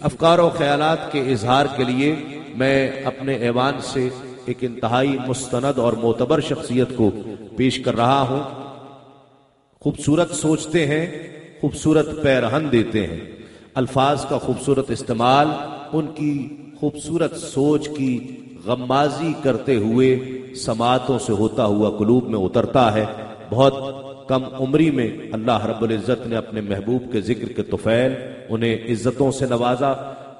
افکار و خیالات کے اظہار کے لیے میں اپنے ایوان سے ایک انتہائی مستند اور معتبر شخصیت کو پیش کر رہا ہوں۔ خوبصورت سوچتے ہیں، خوبصورت پیرہن دیتے ہیں۔ الفاظ کا خوبصورت استعمال، ان کی خوبصورت سوچ کی غمازی کرتے ہوئے سماعتوں سے ہوتا ہوا قلوب میں اترتا ہے۔ بہت کم عمری میں اللہ رب العزت نے اپنے محبوب کے ذکر کے توفیل، انہیں عزتوں سے نوازا،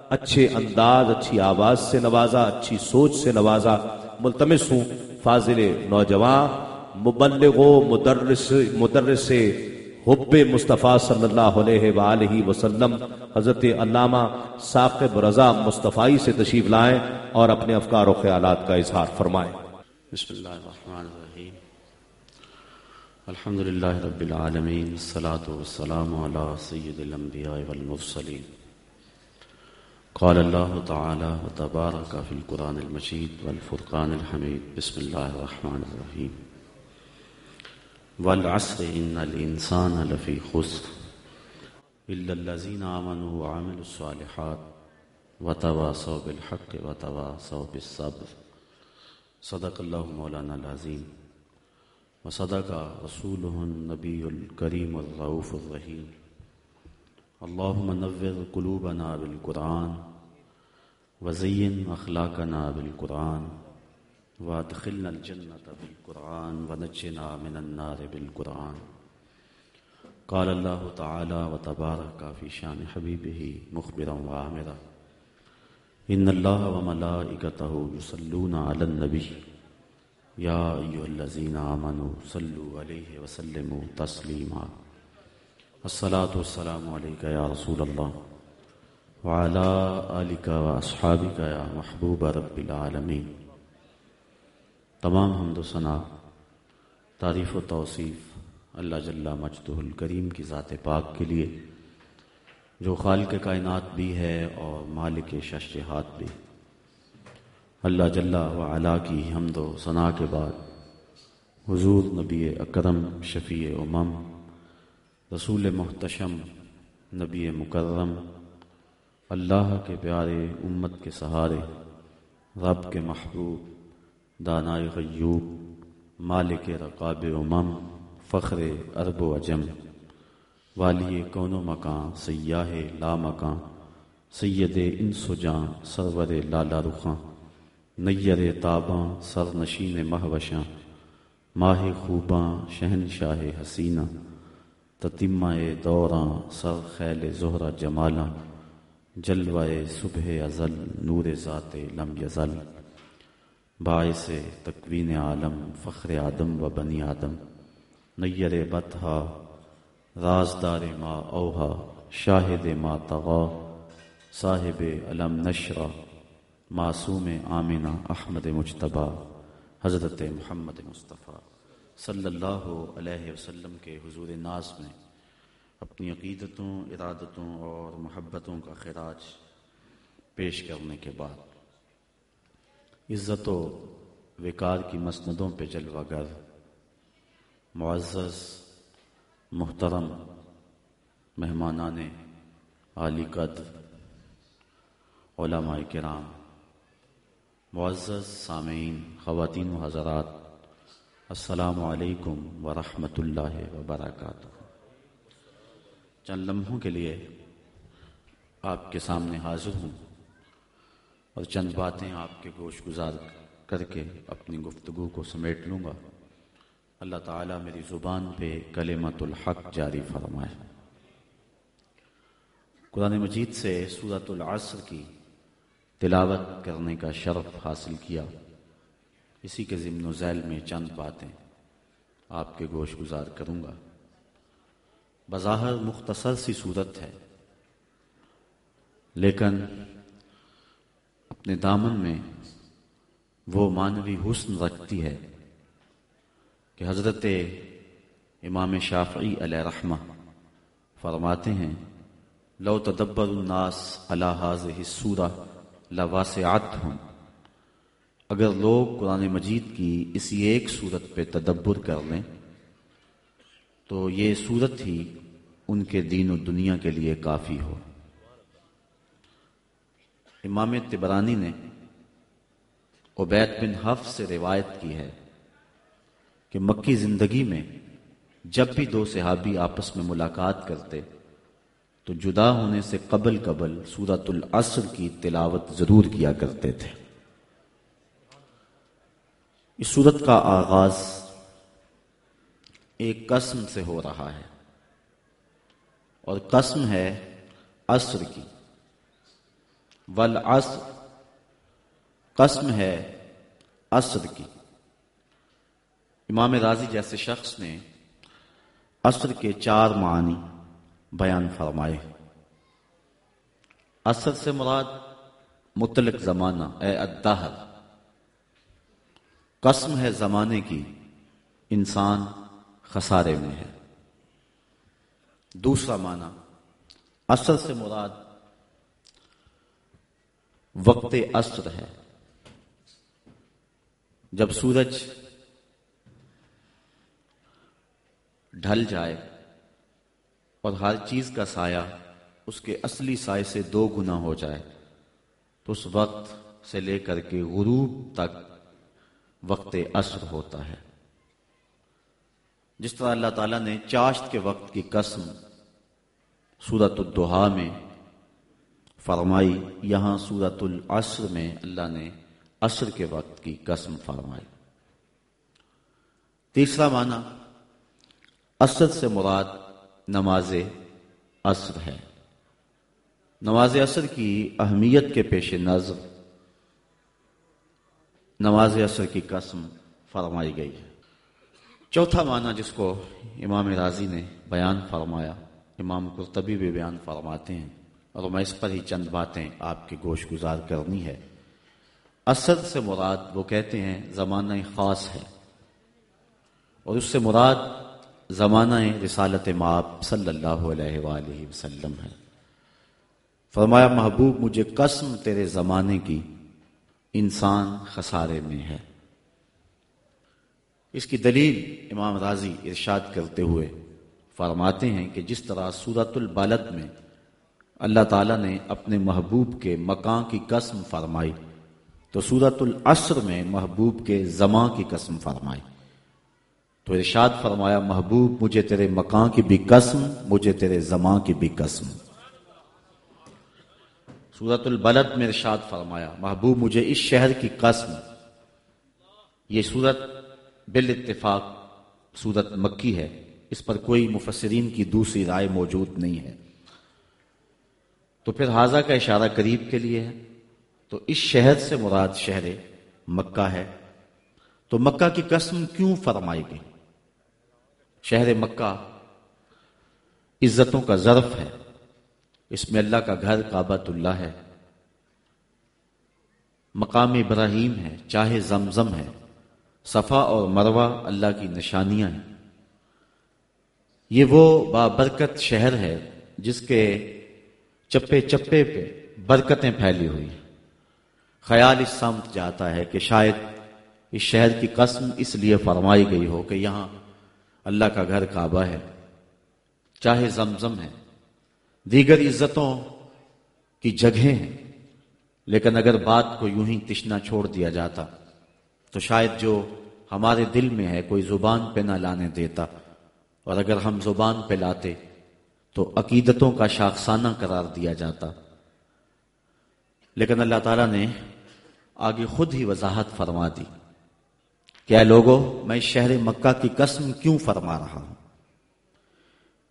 اچھے انداز، اچھی آواز سے نوازا، اچھی سوچ سے نوازا۔ ملتمس ہوں فاضل نوجوان، مبلغ و مدرس مدرس حب مصطفیٰ صلی اللہ علیہ وآلہ وسلم۔ حضرت علامہ ثاقب رضا مصطفی سے تشریف لائیں اور اپنے افکار و خیالات کا اظہار فرمائیں۔ بسم اللہ الرحمن الرحیم۔ الحمد للہ رب العالمین الصلاة والسلام على سید الانبیاء والمرسلین۔ قال اللہ تعالی وتبارک فی القرآن المجید والفرقان الحمید۔ بسم اللہ الرحمن الرحیم۔ والعصر ان الانسان لفی خسر۔ الا الذين آمنوا وعملوا الصالحات وتواصوا بالحق وتواصوا بالصبر۔ صدق اللہ مولانا العظیم۔ وصدق رسوله النبی الکریم الرعوف الرحیم اللهم نور قلوبنا بالقرآن وزین اخلاقنا بالقرآن وادخلنا الجنة بالقرآن ونجنا من النار بالقرآن. قال الله تعالى وتبارك في شان حبيبه مخبرا وعامرا إن الله وملائكته يصلون على النبي. يا أيها الذين آمنوا صلوا عليه وسلموا تسليما الصلاة والسلام عليك يا رسول الله وعلى آلك وأصحابك يا محبوب رب العالمين تمام حمد و ثنا، تعریف و توصیف اللہ جل مجد الکریم کی ذات پاک کے لیے، جو خالق کائنات بھی ہے اور مالک ششہات بھی۔ اللہ جل و علا کی حمد و ثناء کے بعد حضور نبی اکرم شفیع امم، رسول محتشم نبی مکرم، اللہ کے پیارے امت کے سہارے، رب کے محبوب دانائے غیوب، مالک رقاب امم، فخر ارب و اجم والی کون و مکان، سیاہ لا مکان، سید ان سجاں سرور لالا رخاں۔ نیر تاباں سر نشین مہوشاں ماہ خوباں، شہن شاہ حسینہ تتمہ دوراں، سر خیل زہرہ جمالاں جلوائے صبح ازل، نور ذات لم یزل، باعث تکوین عالم، فخر آدم و بنی آدم نیر بتہا رازدار ما اوہا، شاہد ما تغا صاحب علم نشرہ معصوم آمنہ احمد مجتبہ حضرت محمد مصطفیٰ صلی اللہ علیہ وسلم کے حضور ناز میں اپنی عقیدتوں، ارادتوں اور محبتوں کا خراج پیش کرنے کے بعد عزت و وقار کی مسندوں پہ جلوہ گر معزز، محترم مہمانان عالی قدر، علماء کرام معزز سامعین، خواتین و حضرات، السلام علیکم ورحمۃ اللہ وبرکاتہ۔ چند لمحوں کے لیے آپ کے سامنے حاضر ہوں اور چند باتیں آپ کے گوش گزار کر کے اپنی گفتگو کو سمیٹ لوں گا۔ اللہ تعالیٰ میری زبان پہ کلمت الحق جاری فرمائے۔ قرآن مجید سے صورت العصر کی تلاوت کرنے کا شرف حاصل کیا۔ اسی کے ضمن و ذیل میں چند باتیں آپ کے گوش گزار کروں گا۔ بظاہر مختصر سی صورت ہے۔ لیکن اپنے دامن میں وہ مانوی حسن رکھتی ہے کہ حضرت امام شافعی علیہ رحمہ فرماتے ہیں، لو تدبر الناس الحاظ حصورہ لواسعت ہوں۔ اگر لوگ قرآن مجید کی اسی ایک صورت پہ تدبر کر لیں، تو یہ صورت ہی ان کے دین و دنیا کے لیے کافی ہو۔ امام تبرانی نے عبید بن حف سے روایت کی ہے کہ مکی زندگی میں جب بھی دو صحابی آپس میں ملاقات کرتے تو جدا ہونے سے قبل قبل سورت العصر کی تلاوت ضرور کیا کرتے تھے۔ اس صورت کا آغاز ایک قسم سے ہو رہا ہے اور قسم ہے عصر کی۔ والعصر، قسم ہے عصر کی۔ امام راضی جیسے شخص نے عصر کے چار معنی بیان فرمائے۔ عصر سے مراد مطلق زمانہ، اے الدہر۔ قسم ہے زمانے کی، انسان خسارے میں ہے۔ دوسرا معنی عصر سے مراد وقت عصر ہے۔ جب سورج ڈھل جائے اور ہر چیز کا سایہ اس کے اصلی سائے سے دو گنا ہو جائے۔ تو اس وقت سے لے کر کے غروب تک وقت عصر ہوتا ہے۔ جس طرح اللہ تعالیٰ نے چاشت کے وقت کی قسم سورت الدحا میں فرمائی، یہاں سورت العصر میں اللہ نے عصر کے وقت کی قسم فرمائی۔ تیسرا معنی، عصر سے مراد نماز عصر ہے۔ نماز عصر کی اہمیت کے پیش نظر نماز عصر کی قسم فرمائی گئی ہے۔ چوتھا معنی جس کو امام راضی نے بیان فرمایا، امام قرطبی بھی بیان فرماتے ہیں اور میں اس پر ہی چند باتیں آپ کی گوش گزار کرنی ہے۔ اسد سے مراد وہ کہتے ہیں زمانہ خاص ہے اور اس سے مراد زمانہ رسالت ماب صلی اللہ علیہ وآلہ وسلم ہے۔ فرمایا، محبوب، مجھے قسم تیرے زمانے کی انسان خسارے میں ہے۔ اس کی دلیل امام راضی ارشاد کرتے ہوئے فرماتے ہیں کہ جس طرح سورت البالت میں اللہ تعالیٰ نے اپنے محبوب کے مکان کی قسم فرمائی، تو سورت العصر میں محبوب کے زماں کی قسم فرمائی۔ تو ارشاد فرمایا، محبوب، مجھے تیرے مکان کی بھی قسم، مجھے تیرے زماں کی بھی قسم۔ سورت البلد میں ارشاد فرمایا، محبوب، مجھے اس شہر کی قسم۔ یہ سورت بال اتفاق سورت مکی ہے، اس پر کوئی مفسرین کی دوسری رائے موجود نہیں ہے۔ تو پھر حاضہ کا اشارہ قریب کے لیے ہے۔ تو اس شہر سے مراد شہر مکہ ہے۔ تو مکہ کی قسم کیوں فرمائی گئی؟ شہر مکہ عزتوں کا ظرف ہے۔ اس میں اللہ کا گھر کعبۃ اللہ ہے۔ مقام ابراہیم ہے چاہے زمزم ہے۔ صفا اور مروا اللہ کی نشانیاں ہیں۔ یہ وہ بابرکت شہر ہے جس کے چپے چپے پہ برکتیں پھیلی ہوئی ہیں۔ خیال اس سمت جاتا ہے کہ شاید اس شہر کی قسم اس لیے فرمائی گئی ہو کہ یہاں اللہ کا گھر کعبہ ہے، چاہے زمزم ہے۔ دیگر عزتوں کی جگہیں ہیں، لیکن اگر بات کو یوں ہی تشنا چھوڑ دیا جاتا، تو شاید جو ہمارے دل میں ہے کوئی زبان پہ نہ لانے دیتا۔ اور اگر ہم زبان پہ لاتے، تو عقیدتوں کا شاخسانہ قرار دیا جاتا۔ لیکن اللہ تعالیٰ نے آگے خود ہی وضاحت فرما دی۔ کیا لوگوں میں شہر مکہ کی قسم کیوں فرما رہا ہوں؟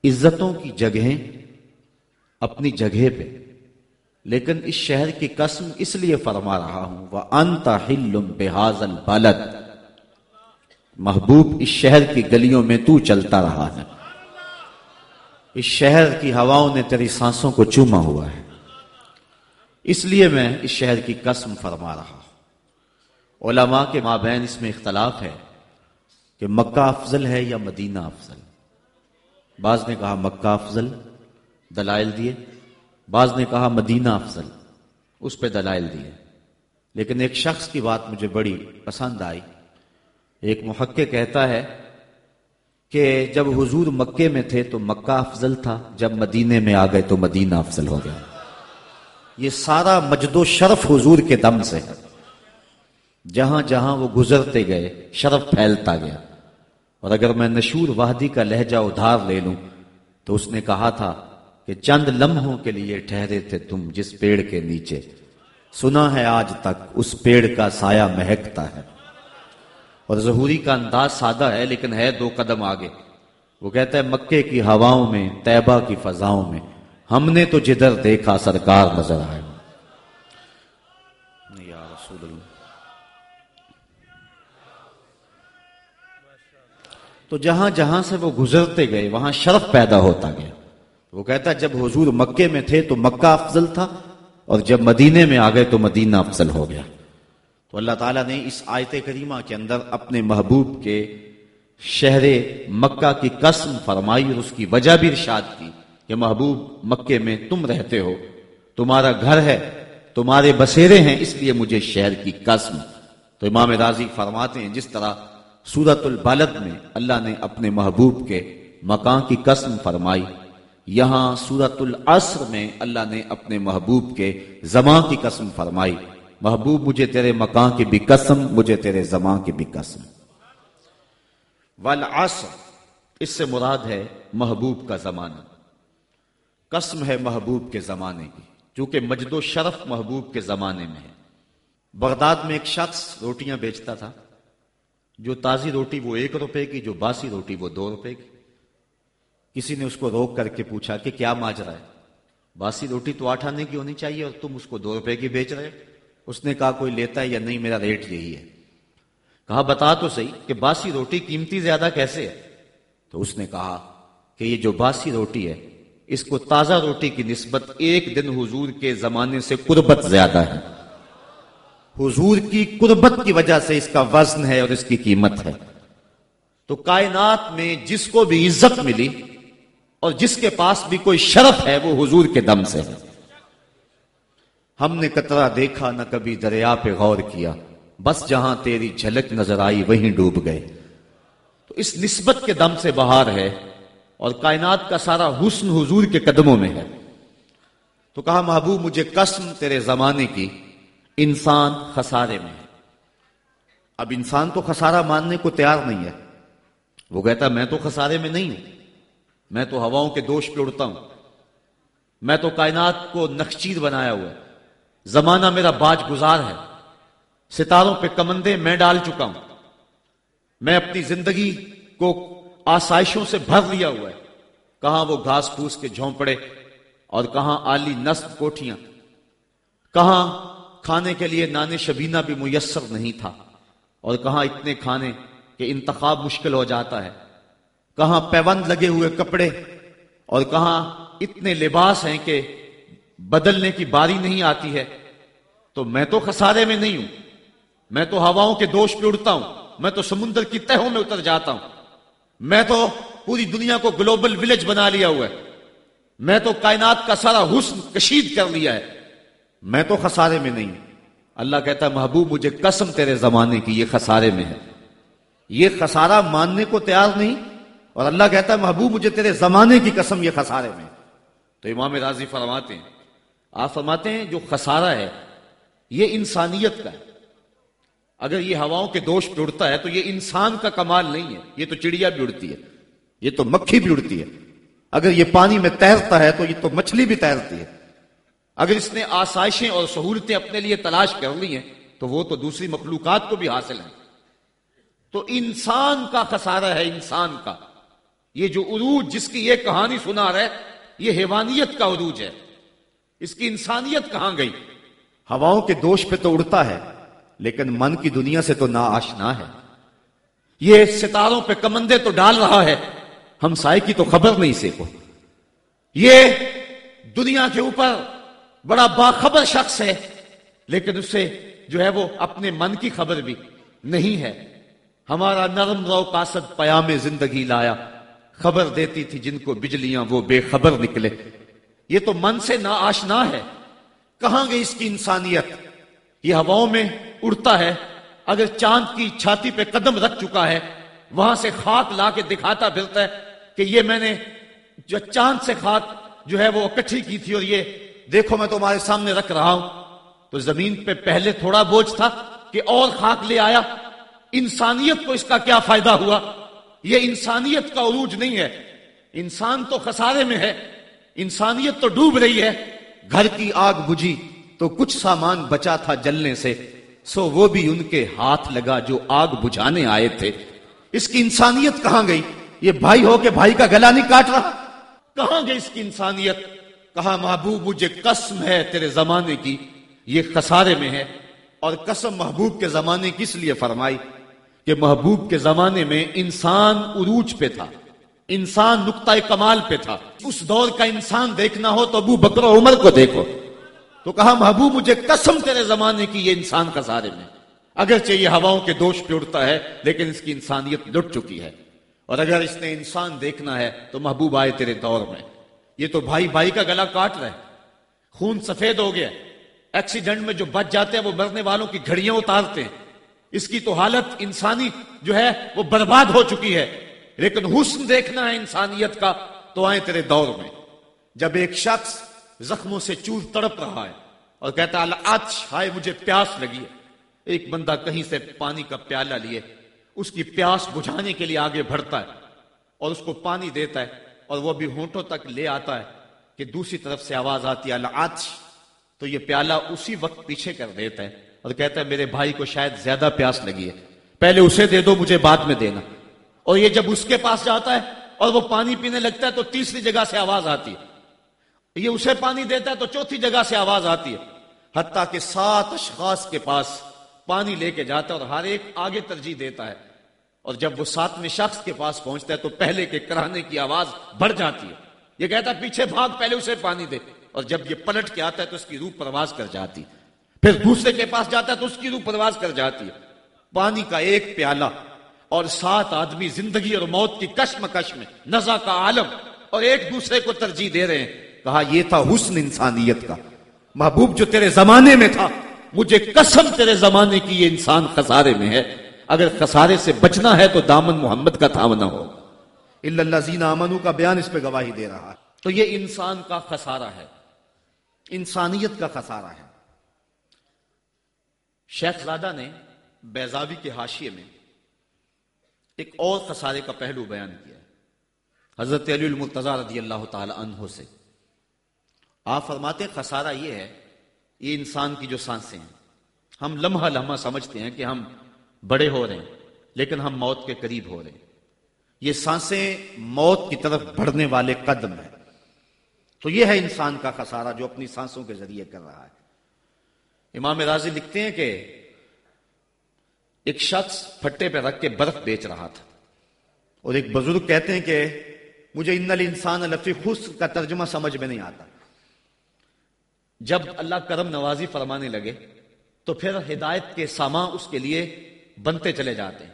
عزتوں کی جگہیں اپنی جگہ پہ، لیکن اس شہر کی قسم اس لیے فرما رہا ہوں وہ انت بحاظ البلد۔ محبوب، اس شہر کی گلیوں میں تو چلتا رہا ہے۔ اس شہر کی ہواؤں نے تیری سانسوں کو چوما ہوا ہے۔ اس لیے میں اس شہر کی قسم فرما رہا ہوں۔ علماء کے مابین اس میں اختلاف ہے کہ مکہ افضل ہے یا مدینہ افضل؟ بعض نے کہا مکہ افضل، دلائل دیے۔ بعض نے کہا مدینہ افضل، اس پہ دلائل دیے۔ لیکن ایک شخص کی بات مجھے بڑی پسند آئی۔ ایک محقق کہتا ہے کہ جب حضور مکے میں تھے تو مکہ افضل تھا، جب مدینے میں آ گئے تو مدینہ افضل ہو گیا۔ یہ سارا مجد و شرف حضور کے دم سے ہے۔ جہاں جہاں وہ گزرتے گئے، شرف پھیلتا گیا۔ اور اگر میں نشور وادی کا لہجہ ادھار لے لوں، تو اس نے کہا تھا کہ چند لمحوں کے لیے ٹھہرے تھے تم جس پیڑ کے نیچے۔ سنا ہے آج تک اس پیڑ کا سایہ مہکتا ہے۔ اور ظہوری کا انداز سادہ ہے، لیکن ہے دو قدم آگے۔ وہ کہتا ہے، مکے کی ہواؤں میں، طیبہ کی فضاؤں میں، ہم نے تو جدھر دیکھا، سرکار نظر آئے۔ تو جہاں جہاں سے وہ گزرتے گئے، وہاں شرف پیدا ہوتا گیا۔ وہ کہتا، جب حضور مکے میں تھے تو مکہ افضل تھا، اور جب مدینے میں آ گئے تو مدینہ افضل ہو گیا۔ تو اللہ تعالیٰ نے اس آیت کریمہ کے اندر اپنے محبوب کے شہر مکہ کی قسم فرمائی اور اس کی وجہ بھی ارشاد کی کہ محبوب مکے میں تم رہتے ہو، تمہارا گھر ہے، تمہارے بسیرے ہیں، اس لیے مجھے شہر کی قسم۔ تو امام راضی فرماتے ہیں، جس طرح سورت البالد میں اللہ نے اپنے محبوب کے مکان کی قسم فرمائی۔ یہاں سورت العصر میں اللہ نے اپنے محبوب کے زمان کی قسم فرمائی۔ محبوب مجھے تیرے مکان کی بھی قسم، مجھے تیرے زمان کی بھی قسم۔ والعصر، اس سے مراد ہے محبوب کا زمانہ۔ قسم ہے محبوب کے زمانے کی، چونکہ مجد و شرف محبوب کے زمانے میں ہے۔ بغداد میں ایک شخص روٹیاں بیچتا تھا۔ جو تازی روٹی وہ ایک روپے کی، جو باسی روٹی وہ دو روپے کی۔ کسی نے اس کو روک کر کے پوچھا کہ کیا ماجرا ہے؟ باسی روٹی تو آٹھ آنے کی ہونی چاہیے اور تم اس کو دو روپے کی بیچ رہے اس نے کہا، کوئی لیتا ہے یا نہیں، میرا ریٹ یہی ہے۔ کہا، بتا تو صحیح کہ باسی روٹی قیمتی زیادہ کیسے ہے؟ تو اس نے کہا کہ یہ جو باسی روٹی ہے، اس کو تازہ روٹی کی نسبت ایک دن حضور کے زمانے سے قربت زیادہ ہے۔ حضور کی قربت کی وجہ سے اس کا وزن ہے اور اس کی قیمت ہے۔ تو کائنات میں جس کو بھی عزت ملی اور جس کے پاس بھی کوئی شرف ہے، وہ حضور کے دم سے ہے۔ ہم نے قطرہ دیکھا، نہ کبھی دریا پہ غور کیا۔ بس جہاں تیری جھلک نظر آئی، وہیں ڈوب گئے۔ تو اس نسبت کے دم سے بہار ہے اور کائنات کا سارا حسن حضور کے قدموں میں ہے۔ تو کہا، محبوب، مجھے قسم تیرے زمانے کی انسان خسارے میں ہے۔ اب انسان تو خسارہ ماننے کو تیار نہیں ہے۔ وہ کہتا میں تو خسارے میں نہیں ہوں۔ میں تو ہواؤں کے دوش پہ اڑتا ہوں۔ میں تو کائنات کو نقشید بنایا ہوا ہے زمانہ میرا باج گزار ہے۔ ستاروں پہ کمندے میں ڈال چکا ہوں۔ میں اپنی زندگی کو آسائشوں سے بھر لیا ہوا ہے کہاں وہ گھاس پھوس کے جھونپڑے اور کہاں آلی نصب کوٹیاں کہاں کھانے کے لیے نان شبینہ بھی میسر نہیں تھا۔ اور کہاں اتنے کھانے کہ انتخاب مشکل ہو جاتا ہے۔ کہاں پیوند لگے ہوئے کپڑے۔ اور کہاں اتنے لباس ہیں کہ بدلنے کی باری نہیں آتی ہے۔ تو میں تو خسارے میں نہیں ہوں۔ میں تو ہواؤں کے دوش پہ اڑتا ہوں۔ میں تو سمندر کی تہوں میں اتر جاتا ہوں۔ میں تو پوری دنیا کو گلوبل ولیج بنا لیا ہوا ہے۔ میں تو کائنات کا سارا حسن کشید کر لیا ہے۔ میں تو خسارے میں نہیں اللہ کہتا ہے، محبوب، مجھے قسم تیرے زمانے کی، یہ خسارے میں ہے۔ یہ خسارہ ماننے کو تیار نہیں۔ اور اللہ کہتا ہے، محبوب، مجھے تیرے زمانے کی قسم، یہ خسارے میں تو امام راضی فرماتے ہیں، آپ فرماتے ہیں، جو خسارہ ہے، یہ انسانیت کا ہے۔ اگر یہ ہواؤں کے دوش پہ اڑتا ہے، تو یہ انسان کا کمال نہیں ہے۔ یہ تو چڑیا بھی اڑتی ہے۔ یہ تو مکھی بھی اڑتی ہے۔ اگر یہ پانی میں تیرتا ہے، تو یہ تو مچھلی بھی تیرتی ہے۔ اگر اس نے آسائشیں اور سہولتیں اپنے لیے تلاش کر لی ہیں تو وہ تو دوسری مخلوقات کو بھی حاصل ہیں۔ تو انسان کا خسارہ ہے انسان کا۔ یہ جو عروج جس کی یہ کہانی سنا رہے یہ حیوانیت کا عروج ہے۔ اس کی انسانیت کہاں گئی؟ ہواؤں کے دوش پہ تو اڑتا ہے لیکن من کی دنیا سے تو نا آشنا ہے۔ یہ ستاروں پہ کمندے تو ڈال رہا ہے۔ ہم سائے کی تو خبر نہیں سے کو یہ دنیا کے اوپر بڑا باخبر شخص ہے، لیکن اسے جو ہے وہ اپنے من کی خبر بھی نہیں ہے۔ ہمارا نرم رو قاصد پیام زندگی لایا، خبر دیتی تھی جن کو بجلیاں وہ بے خبر نکلے۔ یہ تو من سے نا آشنا ہے۔ کہاں گئی اس کی انسانیت؟ یہ ہواؤں میں اڑتا ہے۔ اگر چاند کی چھاتی پہ قدم رکھ چکا ہے، وہاں سے خاک لا کے دکھاتا پھرتا ہے کہ یہ میں نے جو چاند سے خاک جو ہے وہ اکٹھی کی تھی اور یہ دیکھو میں تمہارے سامنے رکھ رہا ہوں۔ تو زمین پہ پہلے تھوڑا بوجھ تھا کہ اور خاک لے آیا۔ انسانیت کو اس کا کیا فائدہ ہوا؟ یہ انسانیت کا عروج نہیں ہے۔ انسان تو خسارے میں ہے۔ انسانیت تو ڈوب رہی ہے۔ گھر کی آگ بجھی تو کچھ سامان بچا تھا جلنے سے۔ سو وہ بھی ان کے ہاتھ لگا جو آگ بجھانے آئے تھے۔ اس کی انسانیت کہاں گئی؟ یہ بھائی ہو کے بھائی کا گلا نہیں کاٹ رہا؟ کہاں گئی اس کی انسانیت؟ کہا، محبوب، مجھے قسم ہے تیرے زمانے کی، یہ خسارے میں ہے۔ اور قسم محبوب کے زمانے کی اس لیے فرمائی؟ کہ محبوب کے زمانے میں انسان عروج پہ تھا، انسان نقطۂ کمال پہ تھا۔ اس دور کا انسان دیکھنا ہو تو ابو بکر عمر کو دیکھو۔ تو کہا، محبوب، مجھے قسم تیرے زمانے کی، یہ انسان کا سارے میں۔ اگرچہ یہ ہواؤں کے دوش پہ اڑتا ہے، لیکن اس کی انسانیت لٹ چکی ہے۔ اور اگر اس نے انسان دیکھنا ہے تو محبوب آئے تیرے دور میں۔ یہ تو بھائی بھائی کا گلا کاٹ رہے خون سفید ہو گیا۔ ایکسیڈنٹ میں جو بچ جاتے ہیں وہ مرنے والوں کی گھڑیاں اتارتے ہیں۔ اس کی تو حالت انسانی جو ہے وہ برباد ہو چکی ہے۔ لیکن حسن دیکھنا ہے انسانیت کا۔ تو آئے تیرے دور میں۔ جب ایک شخص زخموں سے چور تڑپ رہا ہے اور کہتا ہے مجھے پیاس لگی ہے۔ ایک بندہ کہیں سے پانی کا پیالہ لیے، اس کی پیاس بجھانے کے لیے آگے بڑھتا ہے اور اس کو پانی دیتا ہے۔ اور وہ بھی ہونٹوں تک لے آتا ہے کہ دوسری طرف سے آواز آتی ہے اللہ تو یہ پیالہ اسی وقت پیچھے کر دیتا ہے اور کہتا ہے، میرے بھائی کو شاید زیادہ پیاس لگی ہے۔ پہلے اسے دے دو، مجھے بعد میں دینا۔ اور یہ جب اس کے پاس جاتا ہے اور وہ پانی پینے لگتا ہے تو تیسری جگہ سے آواز آتی ہے۔ یہ اسے پانی دیتا ہے تو چوتھی جگہ سے آواز آتی ہے۔ حتیٰ کہ سات اشخاص کے پاس پانی لے کے جاتا ہے اور ہر ایک آگے ترجیح دیتا ہے۔ اور جب وہ ساتویں شخص کے پاس پہنچتا ہے تو پہلے کے کرانے کی آواز بڑھ جاتی ہے۔ یہ کہتا ہے، پیچھے بھاگ، پہلے اسے پانی دے۔ اور جب یہ پلٹ کے آتا ہے تو اس کی روح پرواز کر جاتی پھر دوسرے کے پاس جاتا ہے تو اس کی روح پرواز کر جاتی ہے۔ پانی کا ایک پیالہ اور سات آدمی زندگی اور موت کی کشم کش میں نزا کا عالم اور ایک دوسرے کو ترجیح دے رہے ہیں۔ کہا، یہ تھا حسن انسانیت کا۔ محبوب جو تیرے زمانے میں تھا، مجھے قسم تیرے زمانے کی یہ انسان خسارے میں ہے۔ اگر خسارے سے بچنا ہے تو دامن محمد کا تھامنا ہو۔ اللہ زین امنو کا بیان اس پہ گواہی دے رہا ہے۔ تو یہ انسان کا خسارہ ہے۔ انسانیت کا خسارہ ہے۔ شیخ زادہ نے بیزاوی کے حاشیے میں ایک اور خسارے کا پہلو بیان کیا۔ حضرت علی المرتضی رضی اللہ تعالی عنہ سے۔ آپ فرماتے خسارہ یہ ہے یہ انسان کی جو سانسیں ہیں۔ ہم لمحہ لمحہ سمجھتے ہیں کہ ہم بڑے ہو رہے ہیں، لیکن ہم موت کے قریب ہو رہے ہیں۔ یہ سانسیں موت کی طرف بڑھنے والے قدم ہیں۔ تو یہ ہے انسان کا خسارہ جو اپنی سانسوں کے ذریعے کر رہا ہے۔ امام راضی لکھتے ہیں کہ ایک شخص پھٹے پہ رکھ کے برف بیچ رہا تھا۔ اور ایک بزرگ کہتے ہیں کہ مجھے ان انسان لفی خس کا ترجمہ سمجھ میں نہیں آتا۔ جب اللہ کرم نوازی فرمانے لگے تو پھر ہدایت کے سامان اس کے لیے بنتے چلے جاتے ہیں۔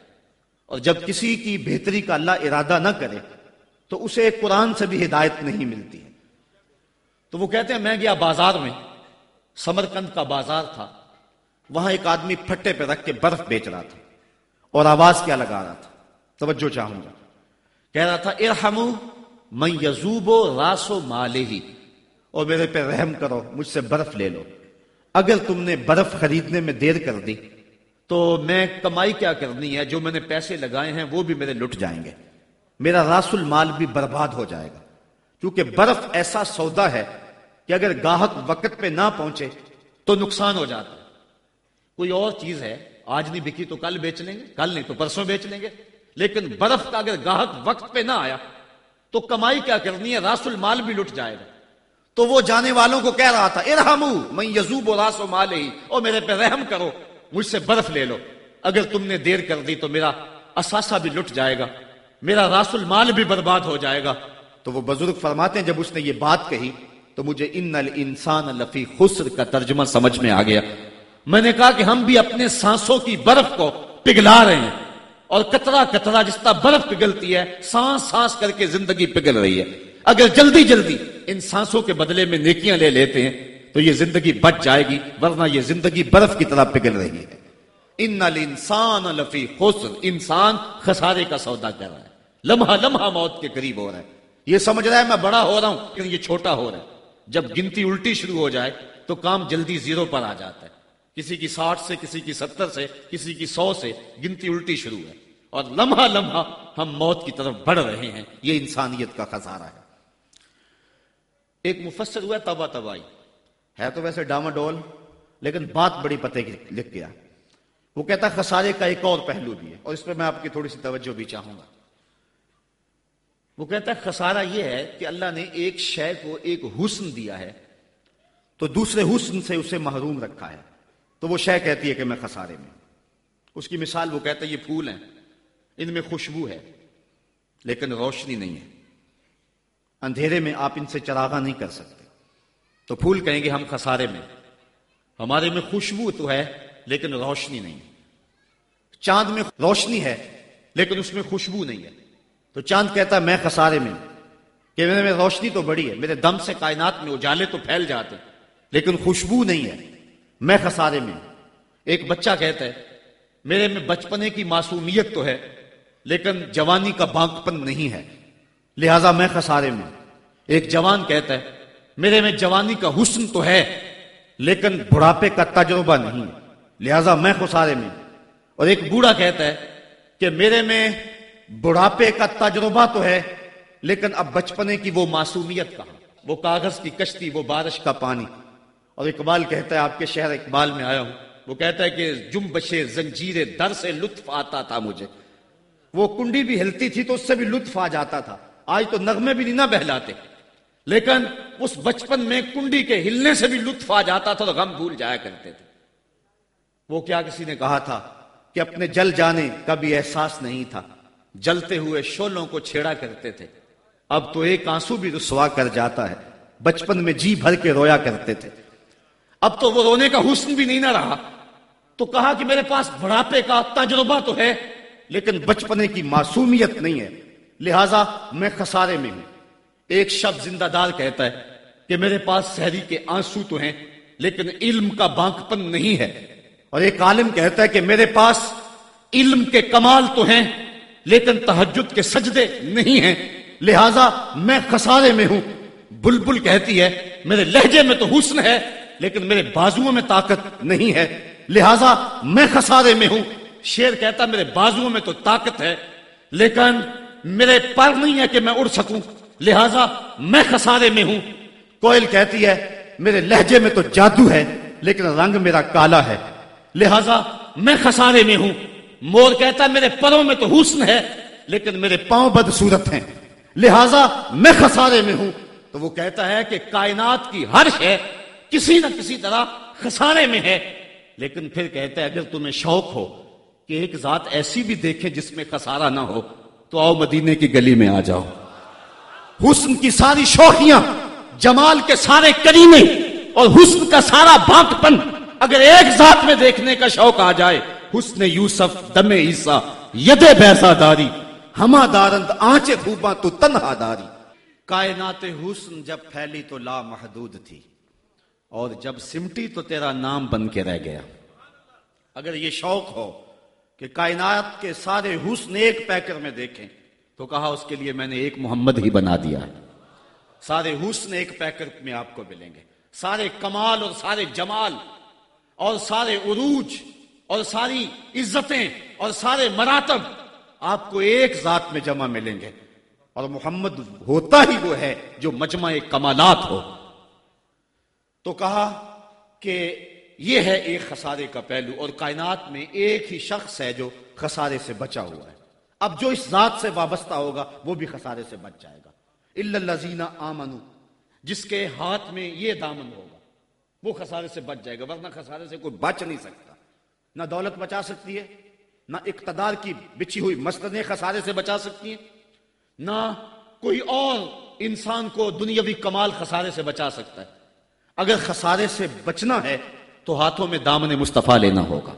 اور جب کسی کی بہتری کا اللہ ارادہ نہ کرے، تو اسے قرآن سے بھی ہدایت نہیں ملتی ہے۔ تو وہ کہتے ہیں، میں گیا بازار میں، سمرکند کا بازار تھا۔ وہاں ایک آدمی پھٹے پہ رکھ کے برف بیچ رہا تھا اور آواز کیا لگا رہا تھا۔ توجہ چاہوں گا۔ کہہ رہا تھا، ارحمو میں یزوب و راسو مالے ہی اور میرے پہ رحم کرو، مجھ سے برف لے لو۔ اگر تم نے برف خریدنے میں دیر کر دی تو میں کمائی کیا کرنی ہے؟ جو میں نے پیسے لگائے ہیں، وہ بھی میرے لٹ جائیں گے۔ میرا راس المال بھی برباد ہو جائے گا۔ کیونکہ برف ایسا سودا ہے کہ اگر گاہک وقت پہ نہ پہنچے تو نقصان ہو جاتا ہے۔ کوئی اور چیز ہے، آج نہیں بکی تو کل بیچ لیں گے، کل نہیں تو پرسوں بیچ لیں گے۔ لیکن برف کا اگر گاہک وقت پہ نہ آیا تو کمائی کیا کرنی ہے؟ راس المال بھی لٹ جائے گا۔ تو وہ جانے والوں کو کہہ رہا تھا، ارحمو میں یزوب و راس و مال ہی اور میرے پہ رحم کرو۔ مجھ سے برف لے لو۔ اگر تم نے دیر کر دی تو میرا اثاثہ بھی لٹ جائے گا۔ میرا راس المال بھی برباد ہو جائے گا۔ تو وہ بزرگ فرماتے ہیں، جب اس نے یہ بات کہی تو مجھے ان الانسان لفی خسر کا ترجمہ سمجھ میں آ گیا۔ میں نے کہا کہ ہم بھی اپنے سانسوں کی برف کو پگھلا رہے ہیں۔ اور کترا کترا جس طرح برف پگھلتی ہے، سانس سانس کر کے زندگی پگھل رہی ہے۔ اگر جلدی جلدی ان سانسوں کے بدلے میں نیکیاں لے لیتے ہیں تو یہ زندگی بچ جائے گی، ورنہ یہ زندگی برف کی طرح پگھل رہی ہے۔ ان انسان لفی خسر۔ انسان خسارے کا سودا کر رہا ہے۔ لمحہ لمحہ موت کے قریب ہو رہا ہے۔ یہ سمجھ رہا ہے میں بڑا ہو رہا ہوں لیکن یہ چھوٹا ہو رہا ہے۔ جب گنتی الٹی شروع ہو جائے تو کام جلدی زیرو پر آ جاتا ہے۔ کسی کی ساٹھ سے، کسی کی ستر سے، کسی کی سو سے گنتی الٹی شروع ہے۔ اور لمحہ لمحہ ہم موت کی طرف بڑھ رہے ہیں۔ یہ انسانیت کا خزارہ ہے۔ ایک مفسر ہوا تبا تبائی ہے تو ویسے ڈاما ڈول لیکن بات بڑی پتے کی لکھ گیا۔ وہ کہتا خسارے کا ایک اور پہلو بھی ہے، اور اس پہ میں آپ کی تھوڑی سی توجہ بھی چاہوں گا۔ وہ کہتا ہے خسارہ یہ ہے کہ اللہ نے ایک شے کو ایک حسن دیا ہے، تو دوسرے حسن سے اسے محروم رکھا ہے۔ تو وہ شے کہتی ہے کہ میں خسارے میں اس کی مثال وہ کہتا ہے یہ پھول ہیں، ان میں خوشبو ہے، لیکن روشنی نہیں ہے۔ اندھیرے میں آپ ان سے چراغا نہیں کر سکتے۔ تو پھول کہیں گے ہم خسارے میں۔ ہمارے میں خوشبو تو ہے، لیکن روشنی نہیں۔ چاند میں روشنی ہے، لیکن اس میں خوشبو نہیں ہے۔ تو چاند کہتا ہے، میں خسارے میں کہ میرے میں روشنی تو بڑی ہے، میرے دم سے کائنات میں اجالے تو پھیل جاتے لیکن خوشبو نہیں ہے۔ میں خسارے میں ایک بچہ کہتا ہے، میرے میں بچپنے کی معصومیت تو ہے، لیکن جوانی کا بانکپن نہیں ہے۔ لہذا میں خسارے میں ایک جوان کہتا ہے میرے میں جوانی کا حسن تو ہے، لیکن بڑھاپے کا تجربہ نہیں۔ لہذا میں خسارے میں اور ایک بوڑھا کہتا ہے کہ میرے میں بڑھاپے کا تجربہ تو ہے، لیکن اب بچپنے کی وہ معصومیت کہاں؟ وہ کاغذ کی کشتی، وہ بارش کا پانی۔ اور اقبال کہتا ہے، آپ کے شہر اقبال میں آیا ہوں۔ وہ کہتا ہے کہ جم بشے زنجیر در سے لطف آتا تھا مجھے۔ وہ کنڈی بھی ہلتی تھی تو اس سے بھی لطف آ جاتا تھا۔ آج تو نغمے بھی نہیں نہ بہلاتے۔ لیکن اس بچپن میں کنڈی کے ہلنے سے بھی لطف آ جاتا تھا تو غم بھول جایا کرتے تھے۔ وہ کیا کسی نے کہا تھا کہ اپنے جل جانے کا بھی احساس نہیں تھا۔ جلتے ہوئے شولوں کو چھیڑا کرتے تھے۔ اب تو ایک آنسو بھی رسوا کر جاتا ہے۔ بچپن میں جی بھر کے رویا کرتے تھے۔ اب تو وہ رونے کا حسن بھی نہیں نہ رہا۔ تو کہا کہ میرے پاس بڑھاپے کا تجربہ تو ہے، لیکن بچپنے کی معصومیت نہیں ہے۔ لہذا میں خسارے میں ہوں۔ ایک شب زندہ دار کہتا ہے کہ میرے پاس سہری کے آنسو تو ہیں، لیکن علم کا بانکپن نہیں ہے۔ اور ایک عالم کہتا ہے کہ میرے پاس علم کے کمال تو ہیں، لیکن تحجد کے سجدے نہیں ہیں۔ لہذا میں خسارے میں ہوں۔ بلبل کہتی ہے، میرے لہجے میں تو حسن ہے، لیکن میرے بازوؤں میں طاقت نہیں ہے۔ لہذا میں خسارے میں ہوں۔ شیر کہتا میرے بازوؤں میں تو طاقت ہے، لیکن میرے پر نہیں ہے کہ میں اڑ سکوں۔ لہذا میں خسارے میں ہوں۔ کوئل کہتی ہے میرے لہجے میں تو جادو ہے لیکن رنگ میرا کالا ہے۔ لہذا میں خسارے میں ہوں۔ مور کہتا ہے میرے پروں میں تو حسن ہے لیکن میرے پاؤں بد صورت ہیں۔ لہذا میں خسارے میں ہوں۔ تو وہ کہتا ہے کہ کائنات کی ہر شے کسی نہ کسی طرح خسارے میں ہے۔ لیکن پھر کہتا ہے اگر تمہیں شوق ہو کہ ایک ذات ایسی بھی دیکھے جس میں خسارہ نہ ہو تو آؤ مدینے کی گلی میں آ جاؤ۔ حسن کی ساری شوقیاں، جمال کے سارے کریمے اور حسن کا سارا بانک پن اگر ایک ذات میں دیکھنے کا شوق آ جائے، حسن یوسف، دم عیسا ید بیسا داری، ہما دارند آنچے خوباں تو تنہا داری۔ کائنات حسن جب پھیلی تو لا محدود تھی، اور جب سمٹی تو تیرا نام بن کے رہ گیا۔ اگر یہ شوق ہو کہ کائنات کے سارے حسن ایک پیکر میں دیکھیں تو کہا اس کے لیے میں نے ایک محمد ہی بنا دیا ہے۔ سارے حسن ایک پیکر میں آپ کو ملیں گے۔ سارے کمال اور سارے جمال اور سارے عروج اور ساری عزتیں اور سارے مراتب آپ کو ایک ذات میں جمع ملیں گے۔ اور محمد ہوتا ہی وہ ہے جو مجمع کمالات ہو۔ تو کہا کہ یہ ہے ایک خسارے کا پہلو اور کائنات میں ایک ہی شخص ہے جو خسارے سے بچا ہوا ہے۔ اب جو اس ذات سے وابستہ ہوگا وہ بھی خسارے سے بچ جائے گا۔ الزینہ آمنو جس کے ہاتھ میں یہ دامن ہوگا، وہ خسارے سے بچ جائے گا، ورنہ خسارے سے کوئی بچ نہیں سکتا۔ نہ دولت بچا سکتی ہے، نہ اقتدار کی بچھی ہوئی مسندیں خسارے سے بچا سکتی ہیں، نہ کوئی اور انسان کو دنیاوی کمال خسارے سے بچا سکتا ہے۔ اگر خسارے سے بچنا ہے تو ہاتھوں میں دامن مصطفیٰ لینا ہوگا۔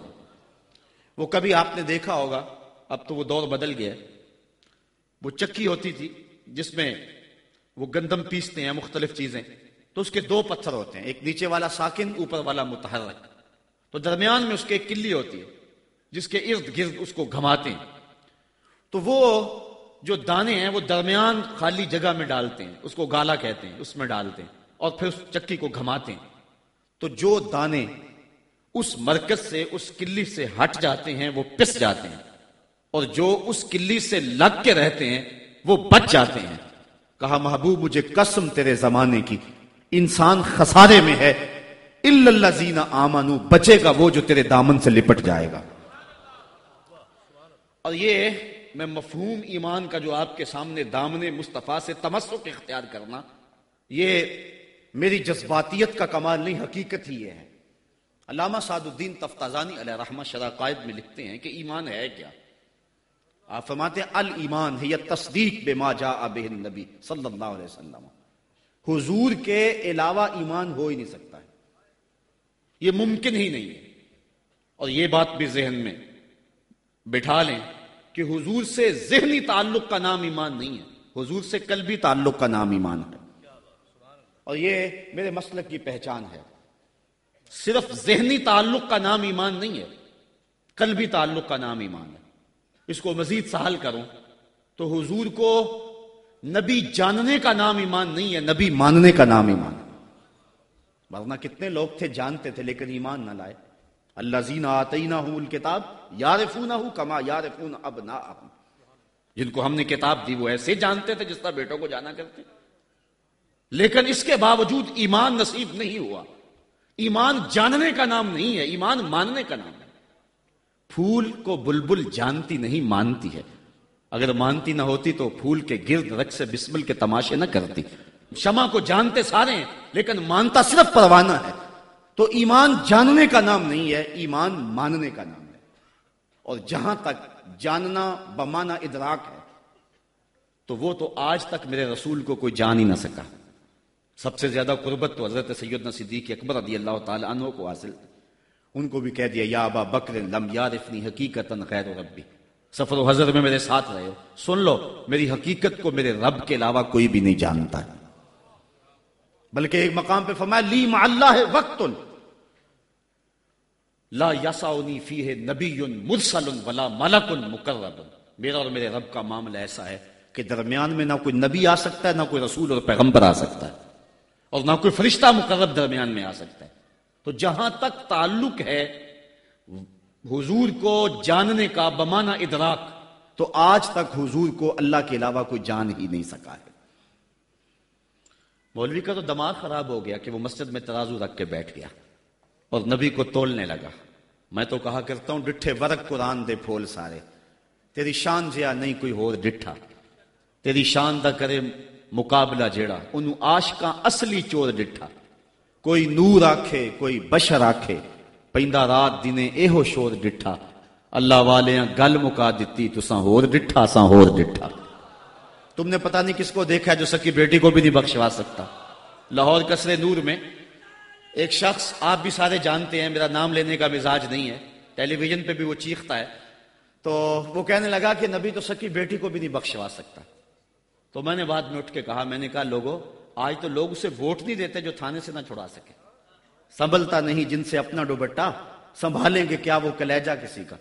وہ کبھی آپ نے دیکھا ہوگا اب تو وہ دور بدل گیا وہ چکی ہوتی تھی جس میں وہ گندم پیستے ہیں، مختلف چیزیں۔ تو اس کے دو پتھر ہوتے ہیں، ایک نیچے والا ساکن، اوپر والا متحرک۔ تو درمیان میں اس کے ایک کلی ہوتی ہے، جس کے ارد گرد اس کو گھماتے ہیں۔ تو وہ جو دانے ہیں، وہ درمیان خالی جگہ میں ڈالتے ہیں۔ اس کو گالا کہتے ہیں، اس میں ڈالتے ہیں۔ اور پھر اس چکی کو گھماتے ہیں۔ تو جو دانے اس مرکز سے، اس کلی سے ہٹ جاتے ہیں، وہ پس جاتے ہیں۔ اور جو اس کلی سے لگ کے رہتے ہیں، وہ بچ جاتے ہیں۔ کہا، محبوب، مجھے قسم تیرے زمانے کی۔ انسان خسارے میں ہے۔ اللہ زینا آمانو بچے گا وہ جو تیرے دامن سے لپٹ جائے گا۔ اور یہ میں مفہوم ایمان کا جو آپ کے سامنے دامن مصطفیٰ سے تمسک اختیار کرنا، یہ میری جذباتیت کا کمال نہیں، حقیقت ہی یہ ہے۔ علامہ سعد الدین تفتازانی علیہ رحمہ شرح قائد میں لکھتے ہیں کہ ایمان ہے کیا؟ آپ فرماتے ہیں المان ہے، یہ تصدیق بے ما جا اب نبی صلی اللہ علیہ وسلم۔ حضور کے علاوہ ایمان ہو ہی نہیں سکتا ہے۔ یہ ممکن ہی نہیں ہے۔ اور یہ بات بھی ذہن میں بٹھا لیں کہ حضور سے ذہنی تعلق کا نام ایمان نہیں ہے۔ حضور سے قلبی تعلق کا نام ایمان ہے۔ اور یہ میرے مسلک کی پہچان ہے۔ صرف ذہنی تعلق کا نام ایمان نہیں ہے، قلبی تعلق کا نام ایمان ہے۔ اس کو مزید سہل کروں۔ تو حضور کو نبی جاننے کا نام ایمان نہیں ہے، نبی ماننے کا نام ایمان۔ ورنہ کتنے لوگ تھے جانتے تھے لیکن ایمان نہ لائے۔ اللہ زین آتی نہ ہوں کتاب یار فون ہوں کما یار فون اب نہ جن کو ہم نے کتاب دی وہ ایسے جانتے تھے جس طرح بیٹوں کو جانا کرتے۔ لیکن اس کے باوجود ایمان نصیب نہیں ہوا۔ ایمان جاننے کا نام نہیں ہے، ایمان ماننے کا نام۔ پھول کو بلبل جانتی نہیں مانتی ہے۔ اگر مانتی نہ ہوتی تو پھول کے گرد رکھ سے بسمل کے تماشے نہ کرتی۔ شما کو جانتے سارے ہیں، لیکن مانتا صرف پروانہ ہے۔ تو ایمان جاننے کا نام نہیں ہے، ایمان ماننے کا نام ہے۔ اور جہاں تک جاننا بمانا ادراک ہے، تو وہ تو آج تک میرے رسول کو کوئی جان ہی نہ سکا۔ سب سے زیادہ قربت تو حضرت سیدنا صدیق اکبر رضی اللہ تعالی عنہ کو حاصل۔ ان کو بھی کہہ دیا یا ابا بکر لم یارفنی حقیقت غیر ربی. سفر و حضر میں میرے ساتھ رہے ہو۔ سن لو میری حقیقت کو میرے رب کے علاوہ کوئی بھی نہیں جانتا۔ بلکہ ایک مقام پہ فرمایا لی مع اللہ وقت لا یساؤنی فیہ نبی مرسل ولا ملک مقرب۔ میرا اور میرے رب کا معاملہ ایسا ہے کہ درمیان میں نہ کوئی نبی آ سکتا ہے نہ کوئی رسول اور پیغمبر آ سکتا ہے اور نہ کوئی فرشتہ مقرب درمیان میں آ سکتا ہے۔ تو جہاں تک تعلق ہے، حضور کو جاننے کا بمانا ادراک، تو آج تک حضور کو اللہ کے علاوہ کوئی جان ہی نہیں سکا ہے۔ مولوی کا تو دماغ خراب ہو گیا کہ وہ مسجد میں ترازو رکھ کے بیٹھ گیا اور نبی کو تولنے لگا۔ میں تو کہا کرتا ہوں، ڈٹھے ورق قرآن دے پھول سارے۔ تیری شان جیا نہیں، کوئی ہو ڈٹھا۔ تیری شان دا کرے مقابلہ جیڑا، انہوں آشکاں اصلی چور ڈٹھا۔ کوئی نور آکھے، کوئی بشر آکھے۔ پیندا رات دینے اے ہو شور ڈٹھا۔ اللہ والے گل مکا دیتی تو ساں ہور ڈٹھا ساں ہور ڈٹھا۔ تم نے پتا نہیں کس کو دیکھا جو سکی بیٹی کو بھی نہیں بخشوا سکتا۔ لاہور کسرے نور میں ایک شخص، آپ بھی سارے جانتے ہیں، میرا نام لینے کا مزاج نہیں ہے۔ ٹیلی ویژن پہ بھی وہ چیختا ہے۔ تو وہ کہنے لگا کہ نبی تو سکی بیٹی کو بھی نہیں بخشوا سکتا۔ تو میں نے بعد میں اٹھ کے کہا، میں نے کہا لوگوں آج تو لوگ اسے ووٹ نہیں دیتے جو تھانے سے نہ چھڑا سکے۔ سنبھلتا نہیں جن سے اپنا ڈوبٹا سنبھالیں گے کیا وہ کلیجا کسی کا۔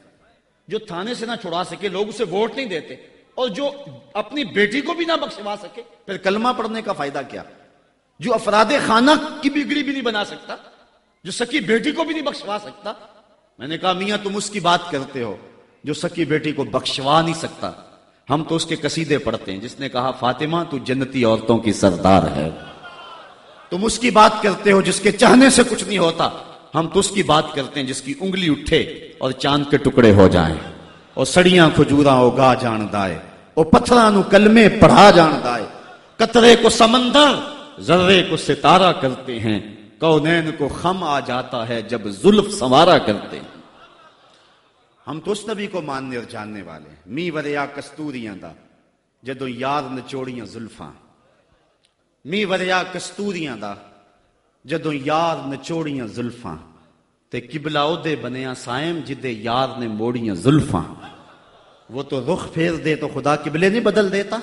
جو تھانے سے نہ چھڑا سکے، لوگ اسے ووٹ نہیں دیتے۔ اور جو اپنی بیٹی کو بھی نہ بخشوا سکے، پھر کلمہ پڑھنے کا فائدہ کیا؟ جو افراد خانہ کی بگڑی بھی نہیں بنا سکتا، جو سکی بیٹی کو بھی نہیں بخشوا سکتا۔ میں نے کہا، میاں تم اس کی بات کرتے ہو جو سکی بیٹی کو بخشوا نہیں سکتا۔ ہم تو اس کے قصیدے پڑھتے ہیں، جس نے کہا، فاطمہ، تو جنتی عورتوں کی سردار ہے۔ تم اس کی بات کرتے ہو جس کے چاہنے سے کچھ نہیں ہوتا۔ ہم تو اس کی بات کرتے ہیں جس کی انگلی اٹھے اور چاند کے ٹکڑے ہو جائیں۔ اور سڑیاں کھجورا ہو گا جان دائے۔ اور پتھران کلمے پڑھا جان دائے۔ قطرے کو سمندر، ذرے کو ستارہ کرتے ہیں۔ کونین کو خم آ جاتا ہے جب زلف سوارا کرتے ہیں۔ ہم تو اس نبی کو ماننے اور جاننے والے ہیں۔ می وریا کستوریاں دا، جدو یاد نچوڑیاں زلفاں۔ می وریا کستوریاں دا، جدو یاد نچوڑیاں زلفاں۔ تے قبلہ دے بنیا سائم، جدے یار نے موڑیاں زلفاں۔ وہ تو رخ پھیر دے تو خدا قبلے نہیں بدل دیتا۔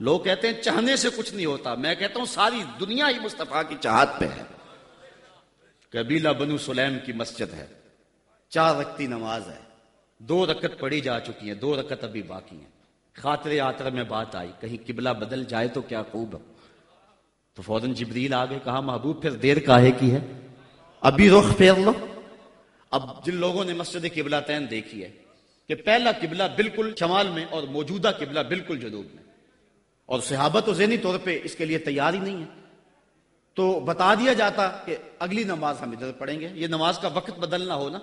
لوگ کہتے ہیں چاہنے سے کچھ نہیں ہوتا۔ میں کہتا ہوں ساری دنیا ہی مصطفیٰ کی چاہت پہ ہے۔ قبیلہ بنو سلیم کی مسجد ہے۔ چار رکھتی نماز ہے۔ دو رکت پڑی جا چکی ہیں، دو رکت ابھی باقی ہیں۔ خاطر آتر میں بات آئی، کہیں قبلہ بدل جائے تو کیا خوب تو فوراً جبریل آ گئے کہا، محبوب، پھر دیر کاہے کی ہے؟ ابھی رخ پھیر لو۔ اب جن لوگوں نے مسجد قبلہ تین دیکھی ہے کہ پہلا قبلہ بالکل شمال میں اور موجودہ قبلہ بالکل جنوب میں۔ اور صحابہ تو ذہنی طور پہ اس کے لیے تیار ہی نہیں ہے۔ تو بتا دیا جاتا کہ اگلی نماز ہم ادھر پڑھیں گے۔ یہ نماز کا وقت بدلنا ہو نا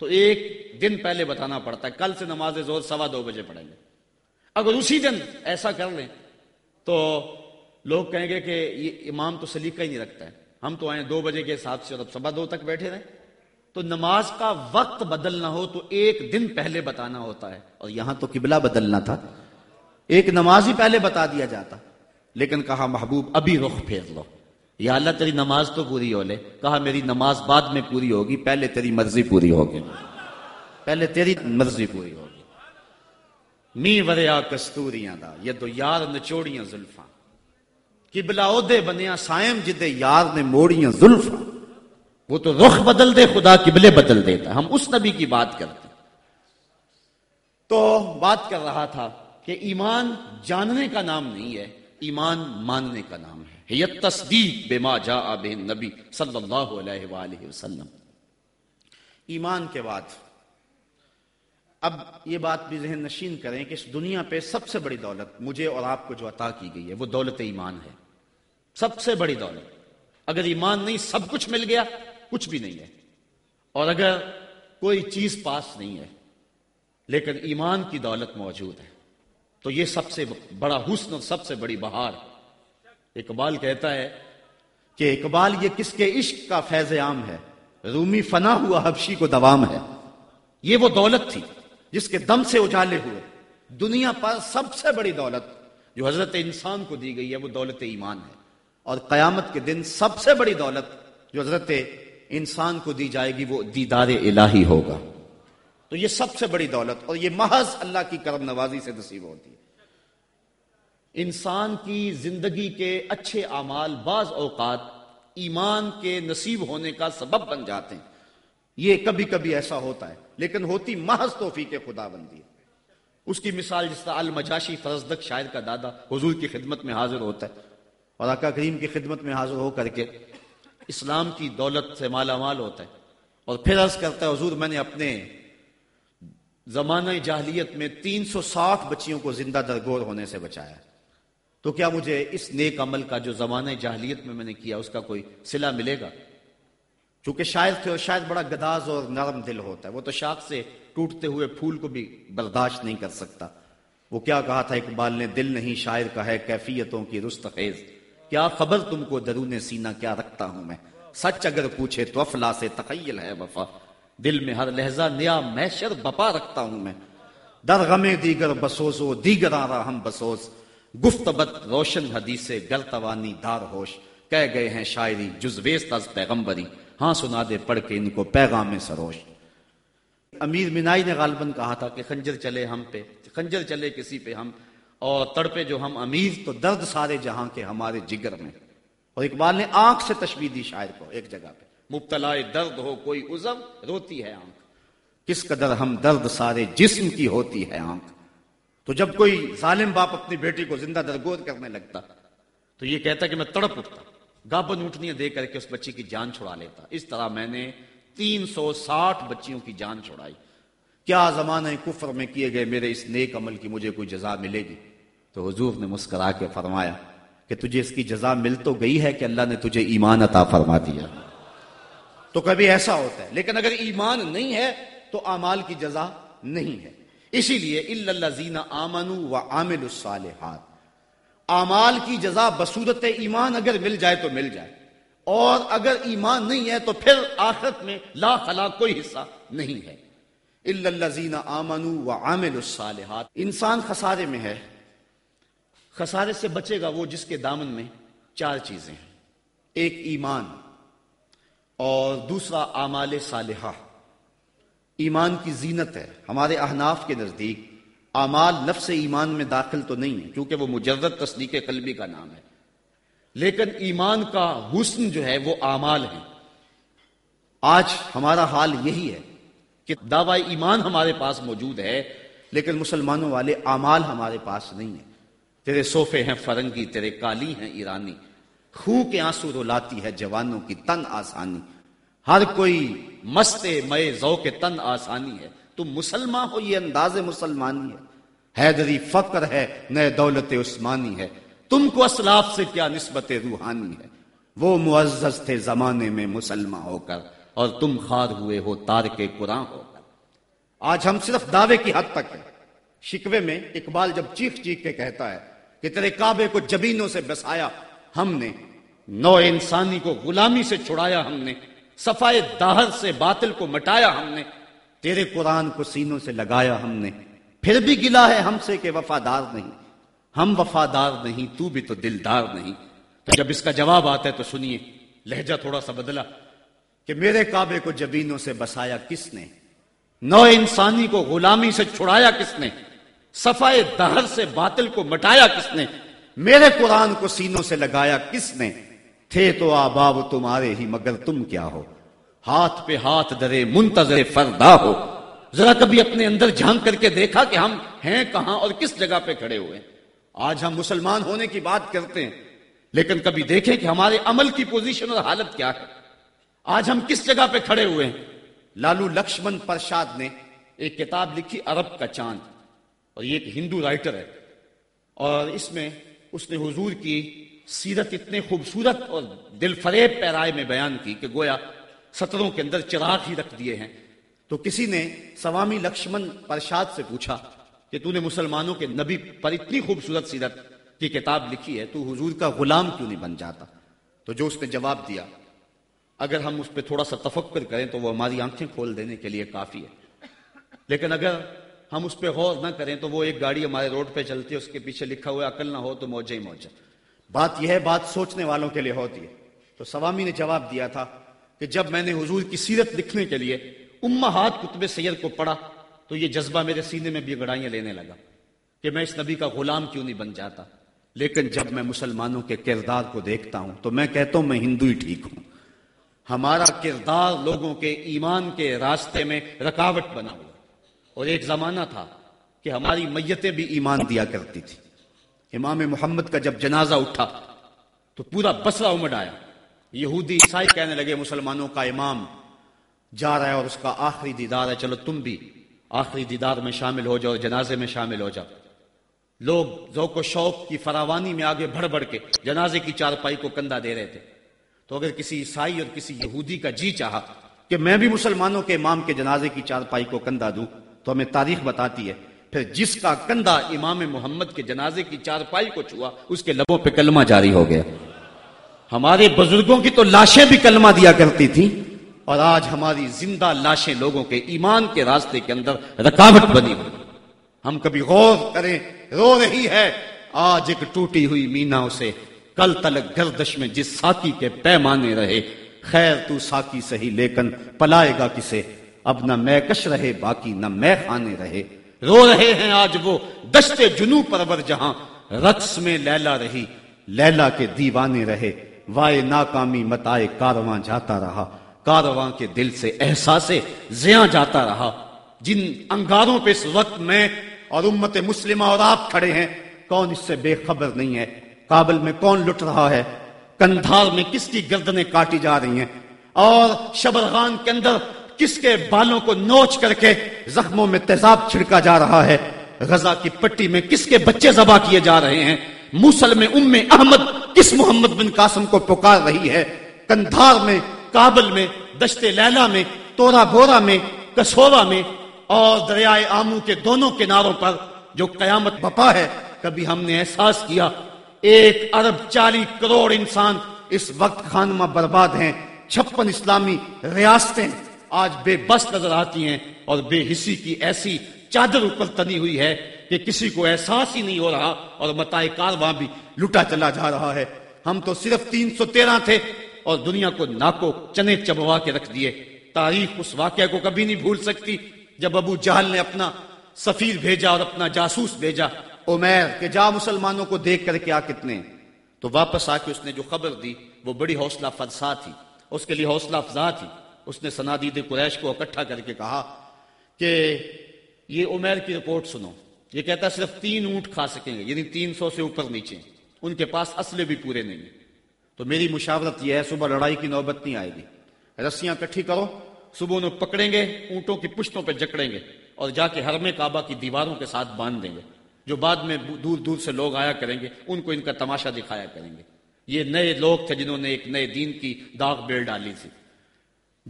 تو ایک دن پہلے بتانا پڑتا ہے، کل سے نماز زور سوا دو بجے پڑھیں گے۔ اگر اسی دن ایسا کر لیں تو لوگ کہیں گے کہ یہ امام تو سلیقہ ہی نہیں رکھتا ہے۔ ہم تو آئے دو بجے کے حساب سے اور اب سوا دو تک بیٹھے رہے تو نماز کا وقت بدلنا ہو تو ایک دن پہلے بتانا ہوتا ہے۔ اور یہاں تو قبلہ بدلنا تھا۔ ایک نماز ہی پہلے بتا دیا جاتا، لیکن کہا محبوب، ابھی رخ پھیر لو۔ یا اللہ تیری نماز تو پوری ہو لے۔ کہا میری نماز بعد میں پوری ہوگی، پہلے تیری مرضی پوری ہوگی۔ پہلے تیری مرضی پوری ہوگی۔ می وریا کستوریاں دا، یہ تو یار نچوڑیاں زلفاں۔ قبلہ عہدے بنیا سائم جدے یار نے موڑیاں زلفاں۔ وہ تو رخ بدل دے، خدا قبلے بدل دیتا۔ ہم اس نبی کی بات کرتے۔ تو بات کر رہا تھا کہ ایمان جاننے کا نام نہیں ہے ایمان ماننے کا نام ہے۔ یہ تصدیق بے ما جا بے نبی صلی اللہ علیہ وآلہ وسلم۔ ایمان کے بعد، اب یہ بات بھی ذہن نشین کریں کہ اس دنیا پہ سب سے بڑی دولت مجھے اور آپ کو جو عطا کی گئی ہے، وہ دولت ایمان ہے۔ سب سے بڑی دولت۔ اگر ایمان نہیں، سب کچھ مل گیا، کچھ بھی نہیں ہے۔ اور اگر کوئی چیز پاس نہیں ہے، لیکن ایمان کی دولت موجود ہے۔ تو یہ سب سے بڑا حسن اور سب سے بڑی بہار اقبال کہتا ہے کہ اقبال یہ کس کے عشق کا فیض عام ہے؟ رومی فنا ہوا حبشی کو دوام ہے۔ یہ وہ دولت تھی جس کے دم سے اجالے ہوئے۔ دنیا پر سب سے بڑی دولت جو حضرت انسان کو دی گئی ہے وہ دولت ایمان ہے۔ اور قیامت کے دن سب سے بڑی دولت جو حضرت انسان کو دی جائے گی وہ دیدار الہی ہوگا۔ تو یہ سب سے بڑی دولت اور یہ محض اللہ کی کرم نوازی سے نصیب ہوتی ہے۔ انسان کی زندگی کے اچھے اعمال بعض اوقات ایمان کے نصیب ہونے کا سبب بن جاتے ہیں۔ یہ کبھی کبھی ایسا ہوتا ہے، لیکن ہوتی محض توفیق خدا بندی ہے۔ اس کی مثال جس طرح المجاشی فرزدک شاعر کا دادا حضور کی خدمت میں حاضر ہوتا ہے اور آقا کریم کی خدمت میں حاضر ہو کر کے اسلام کی دولت سے مالا مال ہوتا ہے۔ اور پھر عرض کرتا ہے، حضور میں نے اپنے زمانہ جاہلیت میں تین سو ساٹھ بچیوں کو زندہ درگور ہونے سے بچایا۔ تو کیا مجھے اس نیک عمل کا جو زمانہ جاہلیت میں میں نے کیا اس کا کوئی صلہ ملے گا؟ چونکہ شاید تھے اور شاید بڑا گداز اور نرم دل ہوتا ہے۔ وہ تو شاخ سے ٹوٹتے ہوئے پھول کو بھی برداشت نہیں کر سکتا۔ وہ کیا کہا تھا اقبال نے؟ دل نہیں شاعر کا ہے کیفیتوں کی رست خیز۔ کیا خبر تم کو درون سینہ کیا رکھتا ہوں میں؟ سچ اگر پوچھے تو افلا سے تخیل ہے وفا۔ دل میں ہر لہجہ نیا میشر بپا رکھتا ہوں میں۔ در غمے دیگر بسوزو دیگر آرا ہم بسوز۔ گفتبت روشن حدیث گر توانی دار ہوش۔ کہہ گئے ہیں شاعری جزویز تز پیغمبری۔ ہاں سنا دے پڑھ کے ان کو پیغام سروش۔ امیر منائی نے غالباً کہا تھا کہ خنجر چلے ہم پہ، خنجر چلے کسی پہ ہم۔ اور تڑپے جو ہم امیر تو درد سارے جہاں کے ہمارے جگر میں۔ اور اقبال نے آنکھ سے تشبیح دی شاعر کو ایک جگہ پہ۔ مبتلا درد ہو، کوئی عزم، روتی ہے آنکھ۔ کس قدر ہم درد سارے جسم کی ہوتی ہے آنکھ؟ تو جب کوئی ظالم باپ اپنی بیٹی کو زندہ درگور کرنے لگتا، تو یہ کہتا کہ میں تڑپ اٹھتا، گابن اٹھنیاں دے کر کے اس بچی کی جان چھڑا لیتا۔ اس طرح میں نے تین سو ساٹھ بچیوں کی جان چھڑائی۔ کیا زمانہ کفر میں کیے گئے میرے اس نیک عمل کی مجھے کوئی جزا ملے گی؟ تو حضور نے مسکرا کے فرمایا کہ تجھے اس کی جزا مل تو گئی ہے کہ اللہ نے تجھے ایمان عطا فرما دیا۔ تو کبھی ایسا ہوتا ہے۔ لیکن اگر ایمان نہیں ہے تو امال کی جزا نہیں ہے۔ اسی لیے اللہ زینا آمن و عامل الصالحات۔ اعمال کی جزا بصورت ایمان اگر مل جائے تو مل جائے۔ اور اگر ایمان نہیں ہے تو پھر آخرت میں لا خلا کوئی حصہ نہیں ہے۔ الزین آمن و عامل الصالحات۔ انسان خسارے میں ہے۔ خسارے سے بچے گا وہ جس کے دامن میں چار چیزیں ہیں۔ ایک ایمان۔ اور دوسرا اعمال صالحہ۔ ایمان کی زینت ہے۔ ہمارے احناف کے نزدیک اعمال نفس ایمان میں داخل تو نہیں ہے کیونکہ وہ مجرد تصدیق قلبی کا نام ہے۔ لیکن ایمان کا حسن جو ہے وہ اعمال ہے آج ہمارا حال یہی ہے کہ دعوی ایمان ہمارے پاس موجود ہے، لیکن مسلمانوں والے اعمال ہمارے پاس نہیں ہیں۔ تیرے صوفے ہیں فرنگی، تیرے کالی ہیں ایرانی۔ خون کے آنسو رولاتی ہے جوانوں کی تن آسانی۔ ہر کوئی مست مئے ذوق تن آسانی ہے۔ تم مسلمان ہو، یہ انداز مسلمانی ہے۔ حیدری فقر ہے، نئے دولت عثمانی ہے۔ تم کو اسلاف سے کیا نسبت روحانی ہے؟ وہ معزز تھے زمانے میں مسلمان ہو کر، اور تم خار ہوئے ہو تار کے قرآن ہو کر۔ آج ہم صرف دعوے کی حد تک ہیں۔ شکوے میں اقبال جب چیخ چیخ کے کہتا ہے کہ تیرے کعبے کو جبینوں سے بسایا ہم نے، نو انسانی کو غلامی سے چھڑایا ہم نے، صفائے داہر سے باطل کو مٹایا ہم نے، تیرے قرآن کو سینوں سے لگایا ہم نے۔ پھر بھی گلا ہے ہم سے کہ وفادار نہیں۔ ہم وفادار نہیں، تو بھی تو دلدار نہیں۔ تو جب اس کا جواب آتا ہے تو سنیے، لہجہ تھوڑا سا بدلا۔ کہ میرے کعبے کو جبینوں سے بسایا کس نے؟ نو انسانی کو غلامی سے چھڑایا کس نے؟ صفائے دہر سے باطل کو مٹایا کس نے؟ میرے قرآن کو سینوں سے لگایا کس نے؟ تھے تو آباب تمہارے ہی، مگر تم کیا ہو؟ ہاتھ پہ ہاتھ درے منتظر فردا ہو۔ ذرا کبھی اپنے اندر جھانک کر کے دیکھا کہ ہم ہیں کہاں اور کس جگہ پہ کھڑے ہوئے آج ہم مسلمان ہونے کی بات کرتے ہیں، لیکن کبھی دیکھیں کہ ہمارے عمل کی پوزیشن اور حالت کیا ہے۔ آج ہم کس جگہ پہ کھڑے ہوئے ہیں؟ لالو لکشمن پرشاد نے ایک کتاب لکھی، عرب کا چاند۔ اور یہ ایک ہندو رائٹر ہے۔ اور اس میں اس نے حضور کی سیرت اتنے خوبصورت اور دل فریب پیرائے میں بیان کی کہ گویا سطروں کے اندر چراغ ہی رکھ دیے ہیں۔ تو کسی نے سوامی لکشمن پرشاد سے پوچھا کہ تو نے مسلمانوں کے نبی پر اتنی خوبصورت سیرت کی کتاب لکھی ہے تو حضور کا غلام کیوں نہیں بن جاتا؟ تو جو اس نے جواب دیا، اگر ہم اس پہ تھوڑا سا تفکر کریں تو وہ ہماری آنکھیں کھول دینے کے لیے کافی ہے۔ لیکن اگر ہم اس پہ غور نہ کریں تو وہ ایک گاڑی ہمارے روڈ پہ چلتی ہے، اس کے پیچھے لکھا ہوا عقل نہ ہو تو موجہ ہی موجہ۔ بات یہ ہے، بات سوچنے والوں کے لیے ہوتی ہے۔ تو سوامی نے جواب دیا تھا کہ جب میں نے حضور کی سیرت لکھنے کے لیے ہاتھ کتب سید کو پڑھا، تو یہ جذبہ میرے سینے میں بھی گڑائیاں لینے لگا کہ میں اس نبی کا غلام کیوں نہیں بن جاتا۔ لیکن جب میں مسلمانوں کے کردار کو دیکھتا ہوں تو میں کہتا ہوں، میں ہندو ہی ٹھیک ہوں۔ ہمارا کردار لوگوں کے ایمان کے راستے میں رکاوٹ بنا ہوا اور ایک زمانہ تھا کہ ہماری میتیں بھی ایمان دیا کرتی تھی۔ امام محمد کا جب جنازہ اٹھا تو پورا بسرا امڈ آیا۔ یہودی عیسائی کہنے لگے، مسلمانوں کا امام جا رہا ہے اور اس کا آخری دیدار ہے۔ چلو تم بھی آخری دیدار میں شامل ہو جاؤ، جنازے میں شامل ہو جاؤ۔ لوگ ذوق و شوق کی فراوانی میں آگے بڑھ بڑھ کے جنازے کی چارپائی کو کندھا دے رہے تھے۔ تو اگر کسی عیسائی اور کسی یہودی کا جی چاہا کہ میں بھی مسلمانوں کے امام کے جنازے کی چارپائی کو کندھا دوں تو ہمیں تاریخ بتاتی ہے۔ پھر جس کا کندھا امام محمد کے جنازے کی چارپائی کو چھوا، اس کے لبوں پہ کلمہ جاری ہو گیا۔ ہمارے بزرگوں کی تو لاشیں بھی کلمہ دیا کرتی تھی اور آج ہماری زندہ لاشیں لوگوں کے ایمان کے راستے کے اندر رکاوٹ بنی ہوئی۔ ہم کبھی غور کریں، رو رہی ہے۔ آج ایک ٹوٹی ہوئی مینا اسے کل تلک گردش میں جس ساکی کے پیمانے رہے۔ خیر تو ساکی سہی، لیکن پلائے گا کسے۔ اب نہ میں کش رہے، باقی نہ میں خانے رہے۔ رو رہے ہیں آج وہ دشت جنو پرور جہاں۔ رقص میں لیلا رہی، لیلا کے دیوانے رہے۔ وائے ناکامی متائے کارواں جاتا رہا۔ کارواں کے دل سے احساس زیاں جاتا رہا۔ جن انگاروں پہ اس وقت میں اور امت مسلمہ اور آپ کھڑے ہیں، کون اس سے بے خبر نہیں ہے؟ کابل میں کون لٹ رہا ہے؟ کندھار میں کس کی گردنیں کاٹی جا رہی ہیں؟ اور شبرغان کے اندر کس کے بالوں کو نوچ کر کے زخموں میں تیزاب چھڑکا جا رہا ہے؟ غزہ کی پٹی میں کس کے بچے ذبح کیے جا رہے ہیں؟ موسل میں ام احمد کس محمد بن قاسم کو پکار رہی ہے؟ کندھار میں، کابل میں، دشت لیلا میں، تورا بورا میں کسورا میں، اور دریائے آمو کے دونوں کناروں پر جو قیامت بپا ہے، کبھی ہم نے احساس کیا، ایک ارب چالیس کروڑ انسان اس وقت خانمہ برباد ہیں، چھپن اسلامی ریاستیں آج بے بس نظر آتی ہیں اور بے حصی کی ایسی چادر اوپر تنی ہوئی ہے کہ کسی کو احساس ہی نہیں ہو رہا اور متائے کارواں بھی لٹا چلا جا رہا ہے۔ ہم تو صرف تین سو تیرہ تھے اور دنیا کو ناکو چنے چبوا کے رکھ دیے۔ تاریخ اس واقعہ کو کبھی نہیں بھول سکتی جب ابو جہل نے اپنا سفیر بھیجا اور اپنا جاسوس بھیجا۔ عمیر کہ جا مسلمانوں کو دیکھ کر کیا کتنے۔ تو واپس آ کے اس نے جو خبر دی وہ بڑی حوصلہ فرسا تھی۔ اس کے لیے حوصلہ افزا تھی۔ اس نے سنادید قریش کو اکٹھا کر کے کہا کہ یہ عمیر کی رپورٹ سنو۔ یہ کہتا صرف تین اونٹ کھا سکیں گے یعنی تین سو سے اوپر نیچے۔ ان کے پاس اسلحے بھی پورے نہیں تو میری مشاورت یہ ہے، صبح لڑائی کی نوبت نہیں آئے گی۔ رسیاں کٹھی کرو، صبح انہیں پکڑیں گے، اونٹوں کی پشتوں پہ جکڑیں گے اور جا کے حرم کعبہ کی دیواروں کے ساتھ باندھ دیں گے۔ جو بعد میں دور دور سے لوگ آیا کریں گے، ان کو ان کا تماشا دکھایا کریں گے۔ یہ نئے لوگ تھے جنہوں نے ایک نئے دین کی داغ بیل ڈالی تھی۔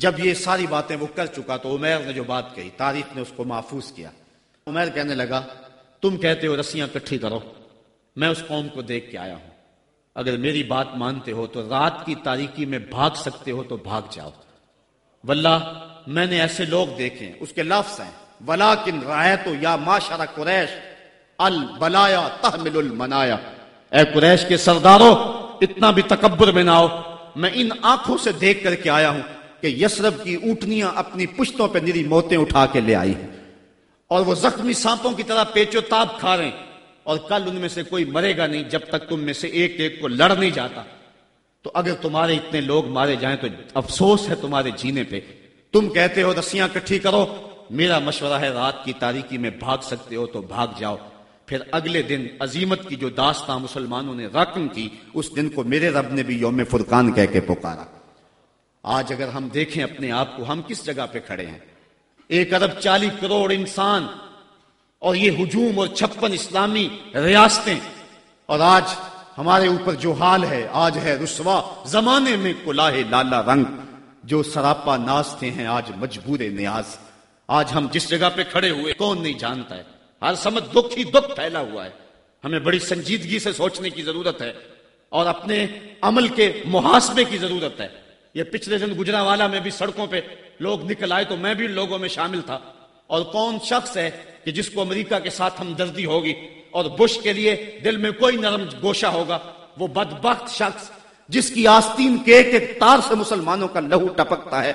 جب یہ ساری باتیں وہ کر چکا تو عمیر نے جو بات کہی، تاریخ نے اس کو محفوظ کیا۔ عمیر کہنے لگا، تم کہتے ہو رسیاں کٹھی کرو، میں اس قوم کو دیکھ کے آیا ہوں۔ اگر میری بات مانتے ہو تو رات کی تاریکی میں بھاگ سکتے ہو تو بھاگ جاؤ۔ واللہ، میں نے ایسے لوگ دیکھے، اس کے لفظ ہیں۔ ولا کن رائے تو یا معاشرہ قریش، البلایا تحمل المنایا۔ اے قریش کے سرداروں، اتنا بھی تکبر میں نہ ہو میں ان آنکھوں سے دیکھ کر کے آیا ہوں۔ کہ یسرب کی اونٹنیاں اپنی پشتوں پہ نری موتیں اٹھا کے لے آئی اور وہ زخمی سانپوں کی طرح پیچو تاب کھا رہے ہیں۔ اور کل ان میں سے کوئی مرے گا نہیں جب تک تم میں سے ایک ایک کو لڑ نہیں جاتا۔ تو اگر تمہارے اتنے لوگ مارے جائیں تو افسوس ہے تمہارے جینے پہ۔ تم کہتے ہو رسیاں کٹھی کرو۔ میرا مشورہ ہے رات کی تاریکی میں بھاگ سکتے ہو تو بھاگ جاؤ۔ پھر اگلے دن عظیمت کی جو داستان مسلمانوں نے رقم کی، اس دن کو میرے رب نے بھی یوم فرقان کہہ کے پکارا۔ آج اگر ہم دیکھیں اپنے آپ کو ہم کس جگہ پہ کھڑے ہیں؟ ایک ارب چالیس کروڑ انسان اور یہ ہجوم اور چھپن اسلامی ریاستیں۔ اور آج ہمارے اوپر جو حال ہے، آج ہے رسوا، زمانے میں کلاہ لالا رنگ۔ جو سراپا نازتے ہیں، آج مجبور نیاز۔ آج ہم جس جگہ پہ کھڑے ہوئے، کون نہیں جانتا ہے۔ ہر سمجھ دکھ ہی دکھ پھیلا ہوا ہے۔ ہمیں بڑی سنجیدگی سے سوچنے کی ضرورت ہے۔ اور اپنے عمل کے محاسبے کی ضرورت ہے۔ یہ پچھلے دن گجرا والا میں بھی سڑکوں پہ لوگ نکل آئے تو میں بھی لوگوں میں شامل تھا۔ اور کون شخص ہے کہ جس کو امریکہ کے ساتھ ہمدردی ہوگی؟ اور بش کے لیے دل میں کوئی نرم گوشہ ہوگا؟ وہ بدبخت شخص جس کی آستین کے ایک ایک تار سے مسلمانوں کا لہو ٹپکتا ہے۔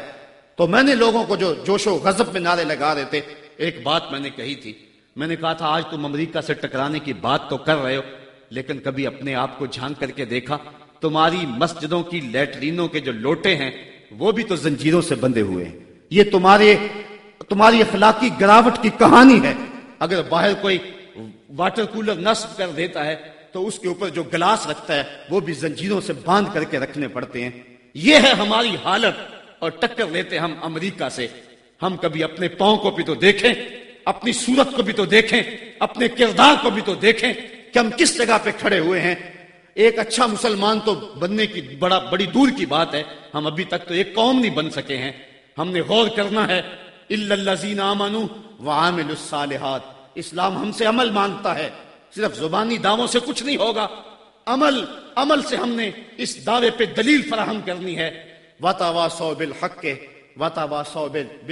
تو میں نے لوگوں کو جو جوش و غضب میں نعرے لگا رہے تھے، ایک بات میں نے کہی تھی۔ میں نے کہا تھا، آج تم امریکہ سے ٹکرانے کی بات تو کر رہے ہو، لیکن کبھی اپنے آپ کو جھانک کر کے دیکھا۔ تمہاری مسجدوں کی لیٹرینوں کے جو لوٹے ہیں، وہ بھی تو زنجیروں سے بندے ہوئے ہیں۔ یہ تمہارے، تمہاری اخلاقی گراوٹ کی کہانی ہے۔ اگر باہر کوئی واٹر کولر نصب کر دیتا ہے، تو اس کے اوپر جو گلاس رکھتا ہے، وہ بھی زنجیروں سے باندھ کر کے رکھنے پڑتے ہیں۔ یہ ہے ہماری حالت، اور ٹکر لیتے ہم امریکہ سے۔ ہم کبھی اپنے پاؤں کو بھی تو دیکھیں، اپنی صورت کو بھی تو دیکھیں، اپنے کردار کو بھی تو دیکھیں کہ ہم کس جگہ پہ کھڑے ہوئے ہیں۔ ایک اچھا مسلمان تو بننے کی بڑا بڑی دور کی بات ہے۔ ہم ابھی تک تو ایک قوم نہیں بن سکے ہیں۔ ہم نے غور کرنا ہے۔ الصالحات۔ اسلام ہم سے عمل مانگتا ہے۔ صرف زبانی دعووں سے کچھ نہیں ہوگا۔ عمل عمل سے ہم نے اس دعوے پہ دلیل فراہم کرنی ہے۔ واتا وا سو بل حق کے واتا وا سو بل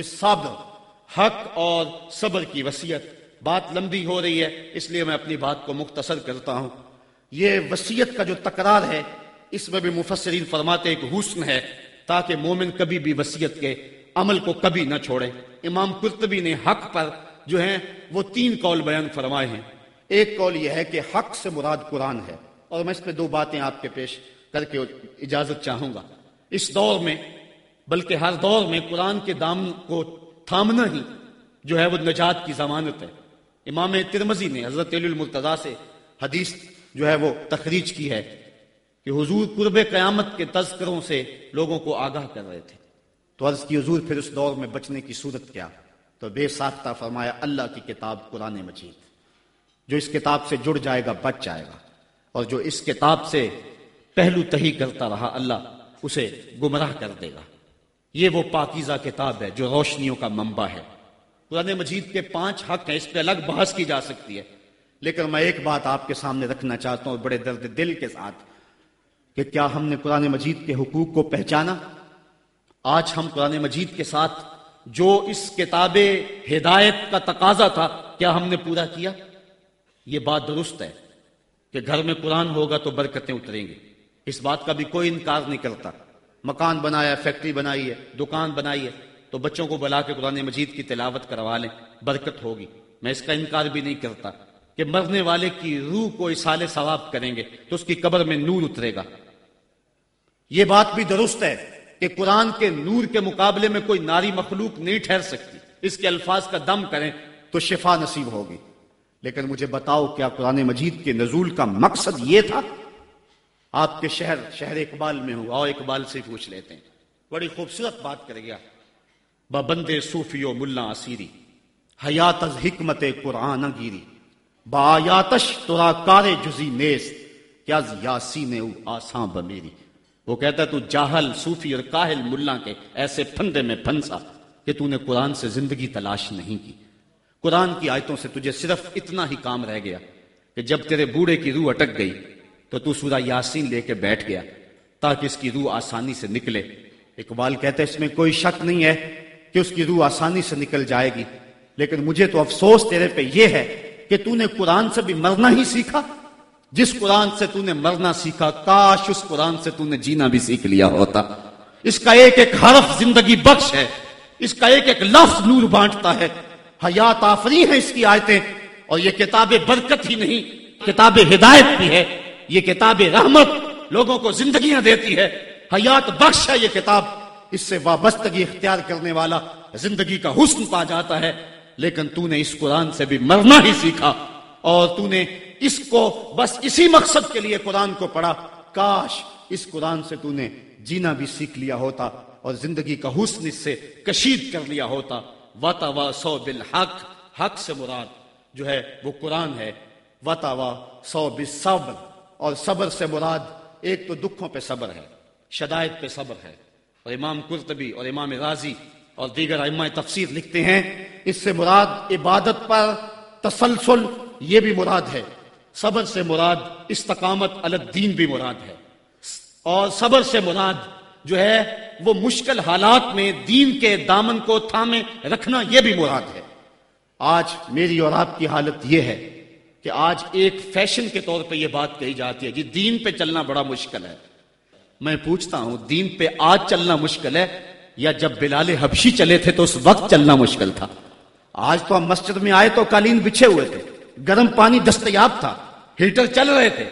حق اور صبر کی وسیعت بات لمبی ہو رہی ہے، اس لیے میں اپنی بات کو مختصر کرتا ہوں۔ یہ وسیعت کا جو تکرار ہے، اس میں بھی مفسرین فرماتے ایک حسن ہے، تاکہ مومن کبھی بھی وسیعت کے عمل کو کبھی نہ چھوڑے۔ امام قرطبی نے حق پر جو ہیں، وہ تین قول بیان فرمائے ہیں۔ ایک قول یہ ہے کہ حق سے مراد قرآن ہے۔ اور میں اس پہ دو باتیں آپ کے پیش کر کے اجازت چاہوں گا۔ اس دور میں، بلکہ ہر دور میں قرآن کے دام کو تھامنا ہی جو ہے، وہ نجات کی ضمانت ہے۔ امام ترمزی نے حضرت المرتضی سے حدیث جو ہے وہ تخریج کی ہے کہ حضور قرب قیامت کے تذکروں سے لوگوں کو آگاہ کر رہے تھے۔ تو عرض کی حضور پھر اس دور میں بچنے کی صورت کیا؟ تو بے ساختہ فرمایا، اللہ کی کتاب قرآن مجید۔ جو اس کتاب سے جڑ جائے گا، بچ جائے گا۔ اور جو اس کتاب سے پہلو تہی کرتا رہا، اللہ اسے گمراہ کر دے گا۔ یہ وہ پاکیزہ کتاب ہے جو روشنیوں کا منبع ہے۔ قرآن مجید کے پانچ حق ہیں، اس پہ الگ بحث کی جا سکتی ہے۔ لیکن میں ایک بات آپ کے سامنے رکھنا چاہتا ہوں بڑے درد دل کے ساتھ کہ کیا ہم نے قرآن مجید کے حقوق کو پہچانا؟ آج ہم قرآن مجید کے ساتھ جو اس کتاب ہدایت کا تقاضا تھا، کیا ہم نے پورا کیا؟ یہ بات درست ہے کہ گھر میں قرآن ہوگا تو برکتیں اتریں گی۔ اس بات کا بھی کوئی انکار نہیں کرتا۔ مکان بنایا، فیکٹری بنائی ہے، دکان بنائی ہے، تو بچوں کو بلا کے قرآن مجید کی تلاوت کروا لیں، برکت ہوگی۔ میں اس کا انکار بھی نہیں کرتا۔ کہ مرنے والے کی روح کو اسال ثواب کریں گے تو اس کی قبر میں نور اترے گا۔ یہ بات بھی درست ہے کہ قرآن کے نور کے مقابلے میں کوئی ناری مخلوق نہیں ٹھہر سکتی۔ اس کے الفاظ کا دم کریں تو شفا نصیب ہوگی۔ لیکن مجھے بتاؤ کیا قرآن مجید کے نزول کا مقصد یہ تھا؟ آپ کے شہر شہر اقبال میں ہوں۔ اور اقبال سے پوچھ لیتے ہیں۔ بڑی خوبصورت بات کر گیا۔ بندے صوفی و ملا اسیری حیات از حکمت قرآن گیری۔ با یاتش کار جزی نیس کیا یاسین او آساں بمیری وہ کہتا ہے، تو جاہل، صوفی اور کاہل ملا کے ایسے پھندے میں پھنسا کہ تو نے قرآن سے زندگی تلاش نہیں کی۔ قرآن کی آیتوں سے تجھے صرف اتنا ہی کام رہ گیا کہ جب تیرے بوڑھے کی روح اٹک گئی تو تو سورہ یاسین لے کے بیٹھ گیا تاکہ اس کی روح آسانی سے نکلے۔ اقبال کہتے اس میں کوئی شک نہیں ہے کہ اس کی روح آسانی سے نکل جائے گی، لیکن مجھے تو افسوس تیرے پہ یہ ہے کہ تو نے قرآن سے بھی مرنا ہی سیکھا؟ جس قرآن سے تو نے مرنا سیکھا، کاش اس قرآن سے تو نے جینا بھی سیکھ لیا ہوتا۔ اس کا ایک ایک حرف زندگی بخش ہے۔ اس کا ایک ایک لفظ نور بانٹتا ہے۔ حیات آفری ہے اس کی آیتیں۔ اور یہ کتاب برکت ہی نہیں، کتاب ہدایت بھی ہے۔ یہ کتاب رحمت لوگوں کو زندگیاں دیتی ہے۔ حیات بخش ہے یہ کتاب۔ اس سے وابستگی اختیار کرنے والا زندگی کا حسن پا جاتا ہے۔ لیکن تو نے اس قرآن سے بھی مرنا ہی سیکھا اور تو نے اس کو بس اسی مقصد کے لیے قرآن کو پڑھا۔ کاش اس قرآن سے تو نے جینا بھی سیکھ لیا ہوتا اور زندگی کا حسن اس سے کشید کر لیا ہوتا۔ واتا وا سو بالحق، حق سے مراد جو ہے وہ قرآن ہے۔ واتا وا سو بالصبر، اور صبر سے مراد ایک تو دکھوں پہ صبر ہے، شدائد پہ صبر ہے۔ اور امام قرطبی اور امام غازی اور دیگر ائمہ تفسیر لکھتے ہیں، اس سے مراد عبادت پر تسلسل یہ بھی مراد ہے۔ صبر سے مراد استقامت الدین بھی مراد ہے۔ اور صبر سے مراد جو ہے، وہ مشکل حالات میں دین کے دامن کو تھامے رکھنا یہ بھی مراد ہے۔ آج میری اور آپ کی حالت یہ ہے کہ آج ایک فیشن کے طور پہ یہ بات کہی جاتی ہے جی دین پہ چلنا بڑا مشکل ہے۔ میں پوچھتا ہوں، دین پہ آج چلنا مشکل ہے؟ یا جب بلال حبشی چلے تھے تو اس وقت چلنا مشکل تھا۔ آج تو ہم مسجد میں آئے تو قالین بچھے ہوئے تھے۔ گرم پانی دستیاب تھا۔ ہیٹر چل رہے تھے۔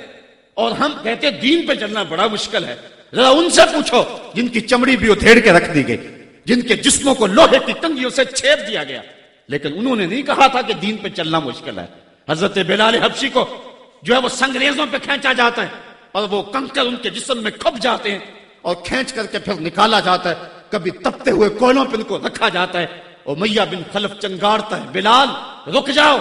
اور ہم کہتے دین پہ چلنا بڑا مشکل ہے۔ ذرا ان سے پوچھو جن کی چمڑی بھی ادھیڑ کے رکھ دی گئی، جن کے جسموں کو لوہے کی تنگیوں سے چھیپ دیا گیا۔ لیکن انہوں نے نہیں کہا تھا کہ دین پہ چلنا مشکل ہے۔ حضرت بلال حبشی کو جو ہے وہ سنگریزوں پہ کھینچا جاتا ہے اور وہ کنکر ان کے جسم میں کھپ جاتے ہیں اور کھینچ کر کے پھر نکالا جاتا ہے۔ کبھی تپتے ہوئے کوئلوں پہ ان کو رکھا جاتا ہے۔ اور بن خلف چنگاڑتا ہے۔ بلال، رک جاؤ،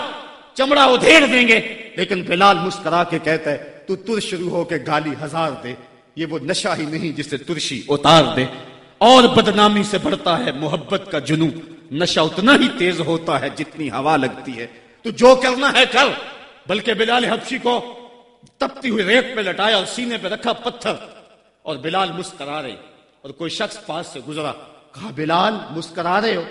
چمڑا ادھیڑ دیں گے۔ لیکن بلال مسکرا کے کہتا ہے، تو تر شروع ہو کے گالی ہزار دے۔ یہ وہ نشہ ہی نہیں جسے ترشی اتار دے۔ اور بدنامی سے بڑھتا ہے محبت کا جنو نشہ اتنا ہی تیز ہوتا ہے جتنی ہوا لگتی ہے۔ تو جو کرنا ہے کر۔ بلکہ بلال حبشی کو تپتی ہوئی ریت پہ لٹایا اور سینے پہ رکھا پتھر۔ اور بلال مسکرا رہے اور کوئی شخص پاس سے گزرا۔ کہا بلال مسکرا رہے ہو۔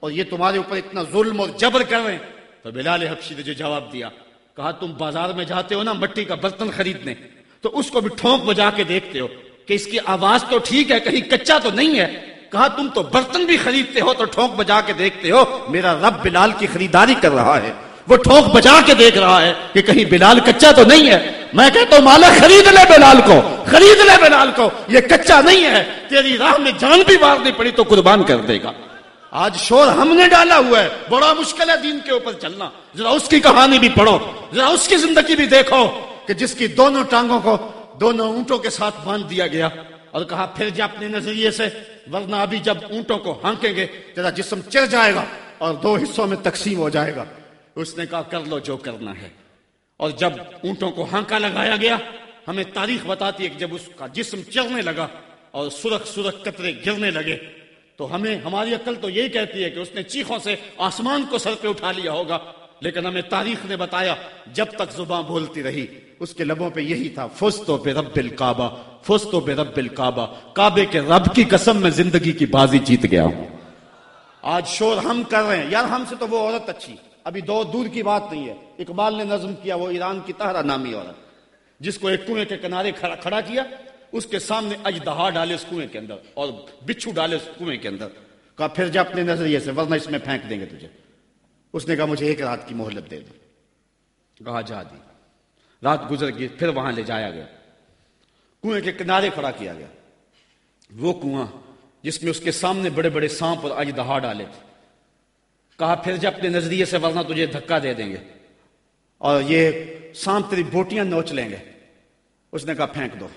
اور یہ تمہارے اوپر اتنا ظلم اور جبر کر رہے ہیں۔ تو بلال حبشی نے جو جواب دیا کہا تم بازار میں جاتے ہو نا مٹی کا برتن خریدنے تو اس کو بھی ٹھونک بجا کے دیکھتے ہو کہ اس کی آواز تو ٹھیک ہے کہیں کچا تو نہیں ہے۔ کہا تم تو برتن بھی خریدتے ہو تو ٹھونک بجا کے دیکھتے ہو۔ میرا رب بلال کی خریداری کر رہا ہے۔ وہ ٹھونک بجا کے دیکھ رہا ہے کہ کہیں بلال کچا تو نہیں ہے۔ میں کہتا ہوں، مالا، خرید لے بلال کو، خرید لے بلال کو، یہ کچا نہیں ہے۔ تیری راہ میں جان بھی مارنی پڑی تو قربان کر دے گا۔ آج شور ہم نے ڈالا ہوا ہے۔ بڑا مشکل ہے دین کے اوپر چلنا۔ ذرا اس کی کہانی بھی پڑھو۔ ذرا اس کی زندگی بھی دیکھو کہ جس کی دونوں ٹانگوں کو دونوں اونٹوں کے ساتھ باندھ دیا گیا۔ اور کہا، پھر جا اپنے نظریے سے، ورنہ ابھی جب اونٹوں کو ہانکیں گے، تیرا جسم چر جائے گا اور دو حصوں میں تقسیم ہو جائے گا۔ اس نے کہا، کر لو جو کرنا ہے. اور جب اونٹوں کو ہانکا لگایا گیا، ہمیں تاریخ بتاتی ہے کہ جب اس کا جسم چرنے لگا اور سرخ سرخ قطرے گرنے لگے، تو ہمیں، ہماری عقل تو یہی کہتی ہے کہ اس نے چیخوں سے آسمان کو سر پہ اٹھا لیا ہوگا، لیکن ہمیں تاریخ نے بتایا، جب تک زباں بولتی رہی، اس کے لبوں پہ یہی تھا، فستو بے رب الکعبہ، فستو بے رب الکعبہ، کعبے کے رب کی قسم میں زندگی کی بازی جیت گیا ہوں. آج شور ہم کر رہے ہیں، یار ہم سے تو وہ عورت اچھی۔ ابھی دو دور کی بات نہیں ہے۔ اقبال نے نظم کیا، وہ ایران کی تہرا نامی عورت، جس کو ایک کنویں کے کنارے کھڑا کھڑا کیا، اس کے سامنے اجدہا ڈالے اس کنویں کے اندر اور بچھو ڈالے اس کنویں کے اندر۔ کہا، پھر جا اپنے نظریے سے، ورنہ اس میں پھینک دیں گے تجھے۔ اس نے کہا، مجھے ایک رات کی مہلت دے دو۔ کہا، جا دی۔ رات گزر گئی، پھر وہاں لے جایا گیا۔ کنویں کے کنارے کھڑا کیا گیا۔ وہ کنواں، جس میں اس کے سامنے بڑے بڑے سانپ اور اجدہا ڈالے۔ تھے کہا، پھر جب اپنے نظریے سے ورنہ تجھے دھکا دے دیں گے۔ اور یہ سانپ تیری بوٹیاں نوچ لیں گے۔ اس نے کہا، پھینک دو۔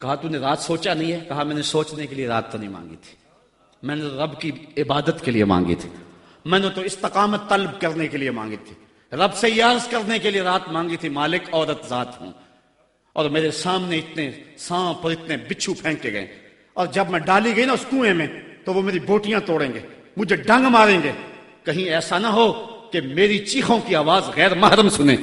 کہا، تو نے رات سوچا نہیں ہے؟ کہا، میں نے سوچنے کے لیے رات تو نہیں مانگی تھی۔ میں نے رب کی عبادت کے لیے مانگی تھی۔ میں نے تو استقامت طلب کرنے کے لیے مانگی تھی۔ رب سے یارز کرنے کے لیے رات مانگی تھی، مالک، عورت، ذات ہوں۔ اور میرے سامنے اتنے سانپ اور اتنے بچھو پھینکے گئے۔ اور جب میں ڈالی گئی نا اس کنویں میں، تو وہ میری بوٹیاں توڑیں گے۔ مجھے ڈنگ ماریں گے۔ کہیں ایسا نہ ہو کہ میری چیخوں کی آواز غیر محرم سنے۔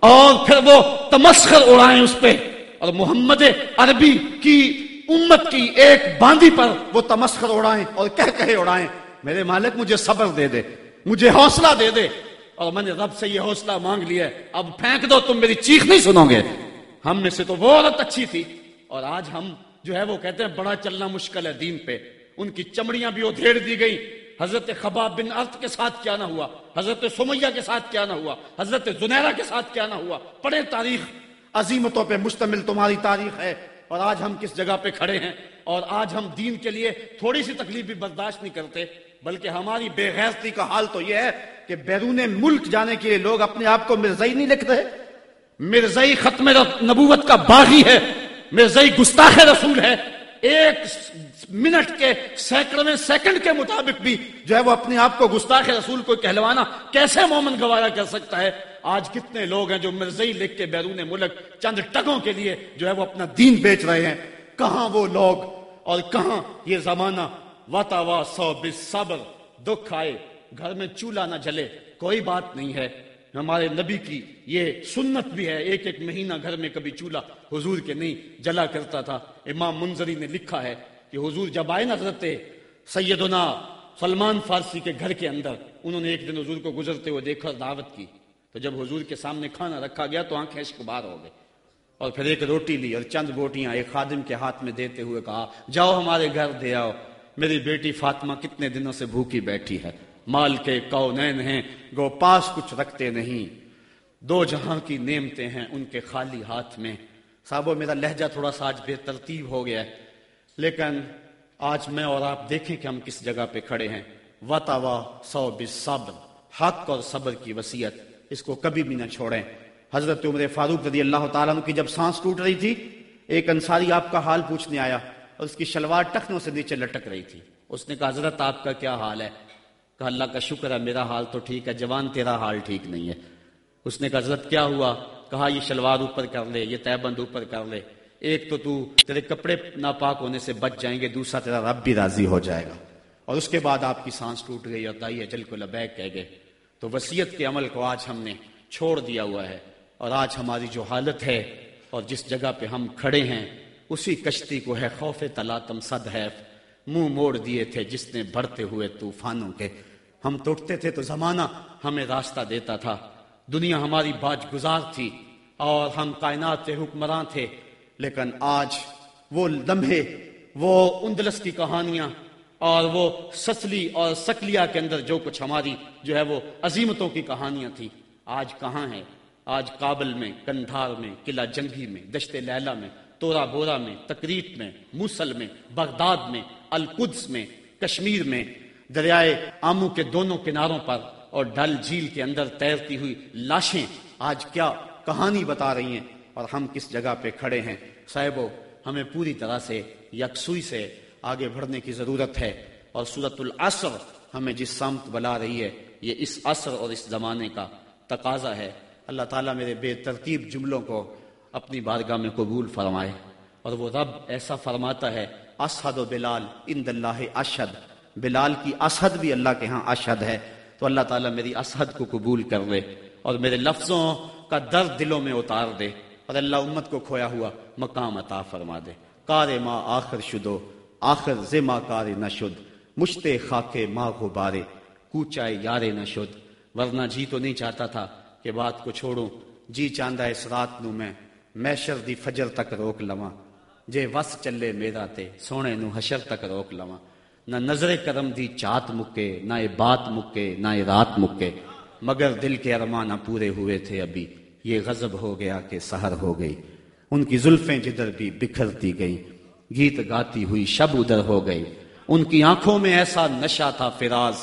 اور پھر وہ تمسخر اڑائیں اس پہ۔ اور محمد عربی کی امت کی ایک باندھی پر وہ تمسخر اڑائیں اور کہہ کہے اڑائیں، میرے مالک مجھے صبر دے دے، مجھے حوصلہ دے دے۔ اور میں نے رب سے یہ حوصلہ مانگ لیا اب پھینک دو، تم میری چیخ نہیں سنو گے۔ ہم میں سے تو وہ عورت اچھی تھی۔ اور آج ہم جو ہے وہ کہتے ہیں، بڑا چلنا مشکل ہے دین پہ۔ ان کی چمڑیاں بھی ادھیڑ دی گئی حضرت خباب بن ارت کے ساتھ کیا نہ ہوا، حضرت سمیہ کے ساتھ کیا نہ ہوا، حضرت زنیرہ کے ساتھ کیا نہ ہوا۔ پڑھے تاریخ۔ عظیمتوں پہ مشتمل تمہاری تاریخ ہے اور آج ہم کس جگہ پہ کھڑے ہیں؟ اور آج ہم دین کے لیے تھوڑی سی تکلیف بھی برداشت نہیں کرتے، بلکہ ہماری بے غیرتی کا حال تو یہ ہے کہ بیرون ملک جانے کے لیے لوگ اپنے آپ کو مرزائی نہیں لکھ رہے ختم نبوت کا باغی ہے مرزائی گستاخ رسول ہے۔ ایک منٹ کے سینکڑویں سیکنڈ کے مطابق بھی جو ہے وہ اپنے آپ کو گستاخ رسول کو کہلوانا کیسے مومن گوارا کر سکتا ہے؟ آج کتنے لوگ ہیں جو مرزئی لکھ کے بیرون ملک چند ٹگوں کے لیے جو ہے وہ اپنا دین بیچ رہے ہیں۔ کہاں وہ لوگ؟ اور کہاں یہ زمانہ؟ وتا وا سو صبر دکھ آئے، گھر میں چولہا نہ جلے۔ کوئی بات نہیں ہے۔ ہمارے نبی کی یہ سنت بھی ہے۔ ایک ایک مہینہ گھر میں کبھی چولہا حضور کے نہیں جلا کرتا تھا۔ امام منظری نے لکھا ہے کہ حضور جب آئے نہ حضرت سیدنا سلمان فارسی کے گھر کے اندر، انہوں نے ایک دن حضور کو گزرتے ہوئے دیکھا، دعوت کی۔ تو جب حضور کے سامنے کھانا رکھا گیا تو آنکھیں عشق بار ہو گئے۔ اور پھر ایک روٹی لی اور چند بوٹیاں ایک خادم کے ہاتھ میں دیتے ہوئے کہا، جاؤ ہمارے گھر دے آؤ۔ میری بیٹی فاطمہ کتنے دنوں سے بھوکی بیٹھی ہے۔ مال کے کونین ہیں، گو پاس کچھ رکھتے نہیں۔ دو جہاں کی نعمتیں ہیں ان کے خالی ہاتھ میں۔ صاحبو میرا لہجہ تھوڑا سا آج بے ترتیب ہو گیا ہے۔ لیکن آج میں اور آپ دیکھیں کہ ہم کس جگہ پہ کھڑے ہیں۔ وطا سو صبر حق اور صبر کی وسیعت اس کو کبھی بھی نہ چھوڑیں۔ حضرت عمر فاروق رضی اللہ تعالیٰ کی جب سانس ٹوٹ رہی تھی، ایک انصاری آپ کا حال پوچھنے آیا اور اس کی شلوار ٹخنوں سے نیچے لٹک رہی تھی۔ اس نے کہا، حضرت، آپ کا کیا حال ہے؟ کہا، اللہ کا شکر ہے، میرا حال تو ٹھیک ہے، جوان، تیرا حال ٹھیک نہیں ہے۔ اس نے کہا، حضرت، کیا ہوا؟ کہا، یہ شلوار اوپر کر لے، یہ تہبند اوپر کر لے۔ ایک تو تو تیرے کپڑے ناپاک ہونے سے بچ جائیں گے، دوسرا تیرا رب بھی راضی ہو جائے گا۔ اور اس کے بعد آپ کی سانس ٹوٹ گئی اور دائی اجل کو لبیک کہہ گئے۔ تو وسیعت کے عمل کو آج ہم نے چھوڑ دیا ہوا ہے اور آج ہماری جو حالت ہے اور جس جگہ پہ ہم کھڑے ہیں، اسی کشتی کو ہے خوف تلاتم صد ہے منہ موڑ دیے تھے جس نے بڑھتے ہوئے طوفانوں کے۔ ہم توڑتے تھے تو زمانہ ہمیں راستہ دیتا تھا۔ دنیا ہماری باج گزار تھی اور ہم کائنات کے حکمراں تھے۔ لیکن آج وہ لمحے، وہ اندلس کی کہانیاں اور وہ سسلی اور سکلیا کے اندر جو کچھ ہماری جو ہے وہ عظیمتوں کی کہانیاں تھیں، آج کہاں ہیں؟ آج کابل میں، کندھار میں، قلعہ جنگی میں، دشت لیلا میں، تورا بورا میں، تقریب میں، موسل میں، بغداد میں، القدس میں، کشمیر میں، دریائے آمو کے دونوں کناروں پر اور ڈل جھیل کے اندر تیرتی ہوئی لاشیں آج کیا کہانی بتا رہی ہیں اور ہم کس جگہ پہ کھڑے ہیں؟ صاحبو، ہمیں پوری طرح سے یکسوئی سے آگے بڑھنے کی ضرورت ہے اور صورت العصر ہمیں جس سمت بلا رہی ہے، یہ اس عصر اور اس زمانے کا تقاضا ہے۔ اللہ تعالیٰ میرے بے ترتیب جملوں کو اپنی بارگاہ میں قبول فرمائے۔ اور وہ رب ایسا فرماتا ہے اسحد و بلال ان اللہ اشد بلال کی اسحد بھی اللہ کے ہاں اشد ہے۔ تو اللہ تعالیٰ میری اسحد کو قبول کر لے اور میرے لفظوں کا درد دلوں میں اتار دے۔ اور اللہ امت کو کھویا ہوا مقام عطا فرما دے۔ کار ماں آخر شدو، آخر زما کار نہ شد۔ مشتے خاکے ماں کو بارے کوچائے یارے نہ شد۔ ورنہ جی تو نہیں چاہتا تھا کہ بات کو چھوڑوں۔ جی چاندہ اس رات نو میں میشر دی فجر تک روک لواں۔ جے وس چلے میرا تے سونے نو حشر تک روک لواں۔ نہ نظر کرم دی چات مکے، نہ یہ بات مکے، نہ یہ رات مکے۔ مگر دل کے ارمانہ پورے ہوئے تھے ابھی۔ یہ غضب ہو گیا کہ سہر ہو گئی۔ ان کی زلفیں جدھر بھی بکھرتی گئی گیت گاتی ہوئی شب ادھر ہو گئی۔ ان کی آنکھوں میں ایسا نشہ تھا فراز،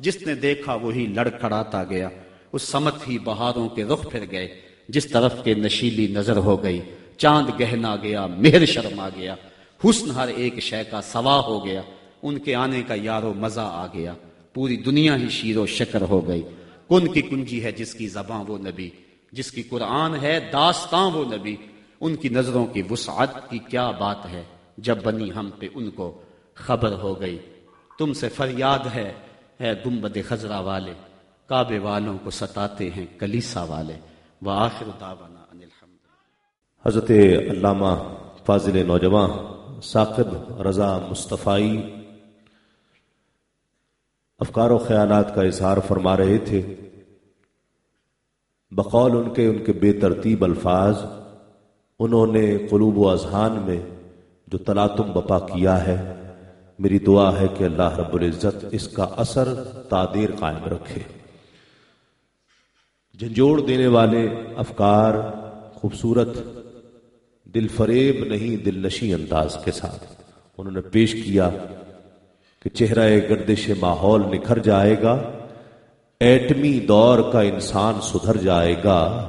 جس نے دیکھا وہی لڑکھڑاتا گیا۔ اس سمت ہی بہاروں کے رخ پھر گئے۔ جس طرف کے نشیلی نظر ہو گئی۔ چاند گہنا گیا، مہر شرما گیا۔ حسن ہر ایک شے کا سوا ہو گیا۔ ان کے آنے کا یارو مزہ آ گیا۔ پوری دنیا ہی شیر و شکر ہو گئی۔ کن کی کنجی ہے جس کی زباں وہ نبی۔ جس کی قرآن ہے داستان وہ نبی۔ ان کی نظروں کی وسعت کی کیا بات ہے، جب بنی ہم پہ ان کو خبر ہو گئی۔ تم سے فریاد ہے ہے گنبد خزرہ والے۔ کعبے والوں کو ستاتے ہیں کلیسا والے۔ وآخر دعوانا ان الحمد حضرت علامہ فاضل نوجوان، ثاقب رضا مصطفی۔ افکار و خیالات کا اظہار فرما رہے تھے۔ بقول ان کے ان کے بے ترتیب الفاظ، انہوں نے قلوب و اذہان میں جو تلاتم بپا کیا ہے، میری دعا ہے کہ اللہ رب العزت اس کا اثر تعدیر قائم رکھے۔ جھنجھوڑ دینے والے افکار خوبصورت، دل فریب نہیں، دل نشی انداز کے ساتھ۔ انہوں نے پیش کیا کہ چہرہ گردش ماحول نکھر جائے گا ایٹمی دور کا انسان سدھر جائے گا۔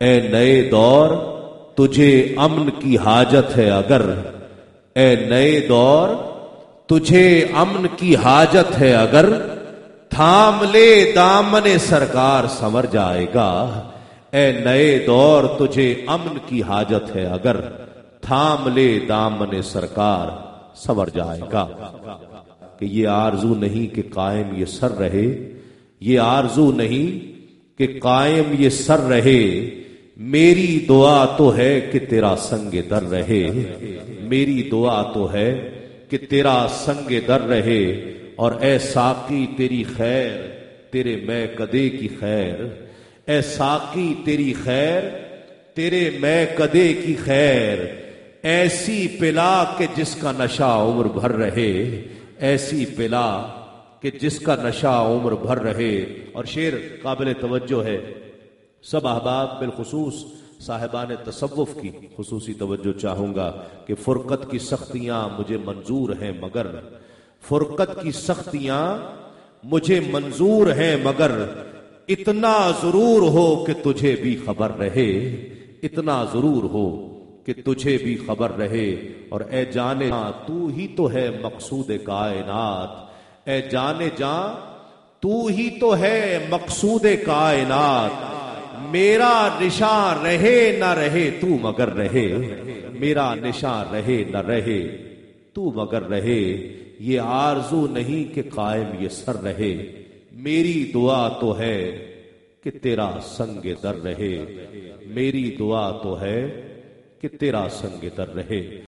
اے نئے دور، تجھے امن کی حاجت ہے اگر۔ اے نئے دور، تجھے امن کی حاجت ہے اگر۔ تھام لے دامن سرکار سمر جائے گا۔ اے نئے دور، تجھے امن کی حاجت ہے اگر۔ تھام لے دامن سرکار سمر جائے گا۔ کہ یہ آرزو نہیں کہ قائم یہ سر رہے۔ یہ آرزو نہیں کہ قائم یہ سر رہے، میری دعا تو ہے کہ تیرا سنگ در رہے۔ میری دعا تو ہے کہ تیرا سنگ در رہے، اور اے ساقی تیری خیر، تیرے میں کدے کی خیر۔ اے ساقی تیری خیر، تیرے میں کدے کی خیر۔ ایسی پلا کہ جس کا نشہ عمر بھر رہے، ایسی پلا کہ جس کا نشہ عمر بھر رہے اور شیر قابل توجہ ہے، سب احباب بالخصوص صاحبان تصوف کی خصوصی توجہ چاہوں گا کہ فرقت کی سختیاں مجھے منظور ہیں مگر، فرقت کی سختیاں مجھے منظور ہیں مگر، اتنا ضرور ہو کہ تجھے بھی خبر رہے، اتنا ضرور ہو کہ تجھے بھی خبر رہے، اور اے جانے ہاں، تو ہی تو ہے مقصود کائنات۔ اے جانے جان تو ہی تو ہے مقصود کائنات۔ میرا نشان رہے نہ رہے، تو مگر رہے۔ میرا نشان رہے نہ رہے، تو مگر رہے۔ یہ آرزو نہیں کہ قائم یہ سر رہے۔ میری دعا تو ہے کہ تیرا سنگ در رہے۔ میری دعا تو ہے کہ تیرا سنگ در رہے۔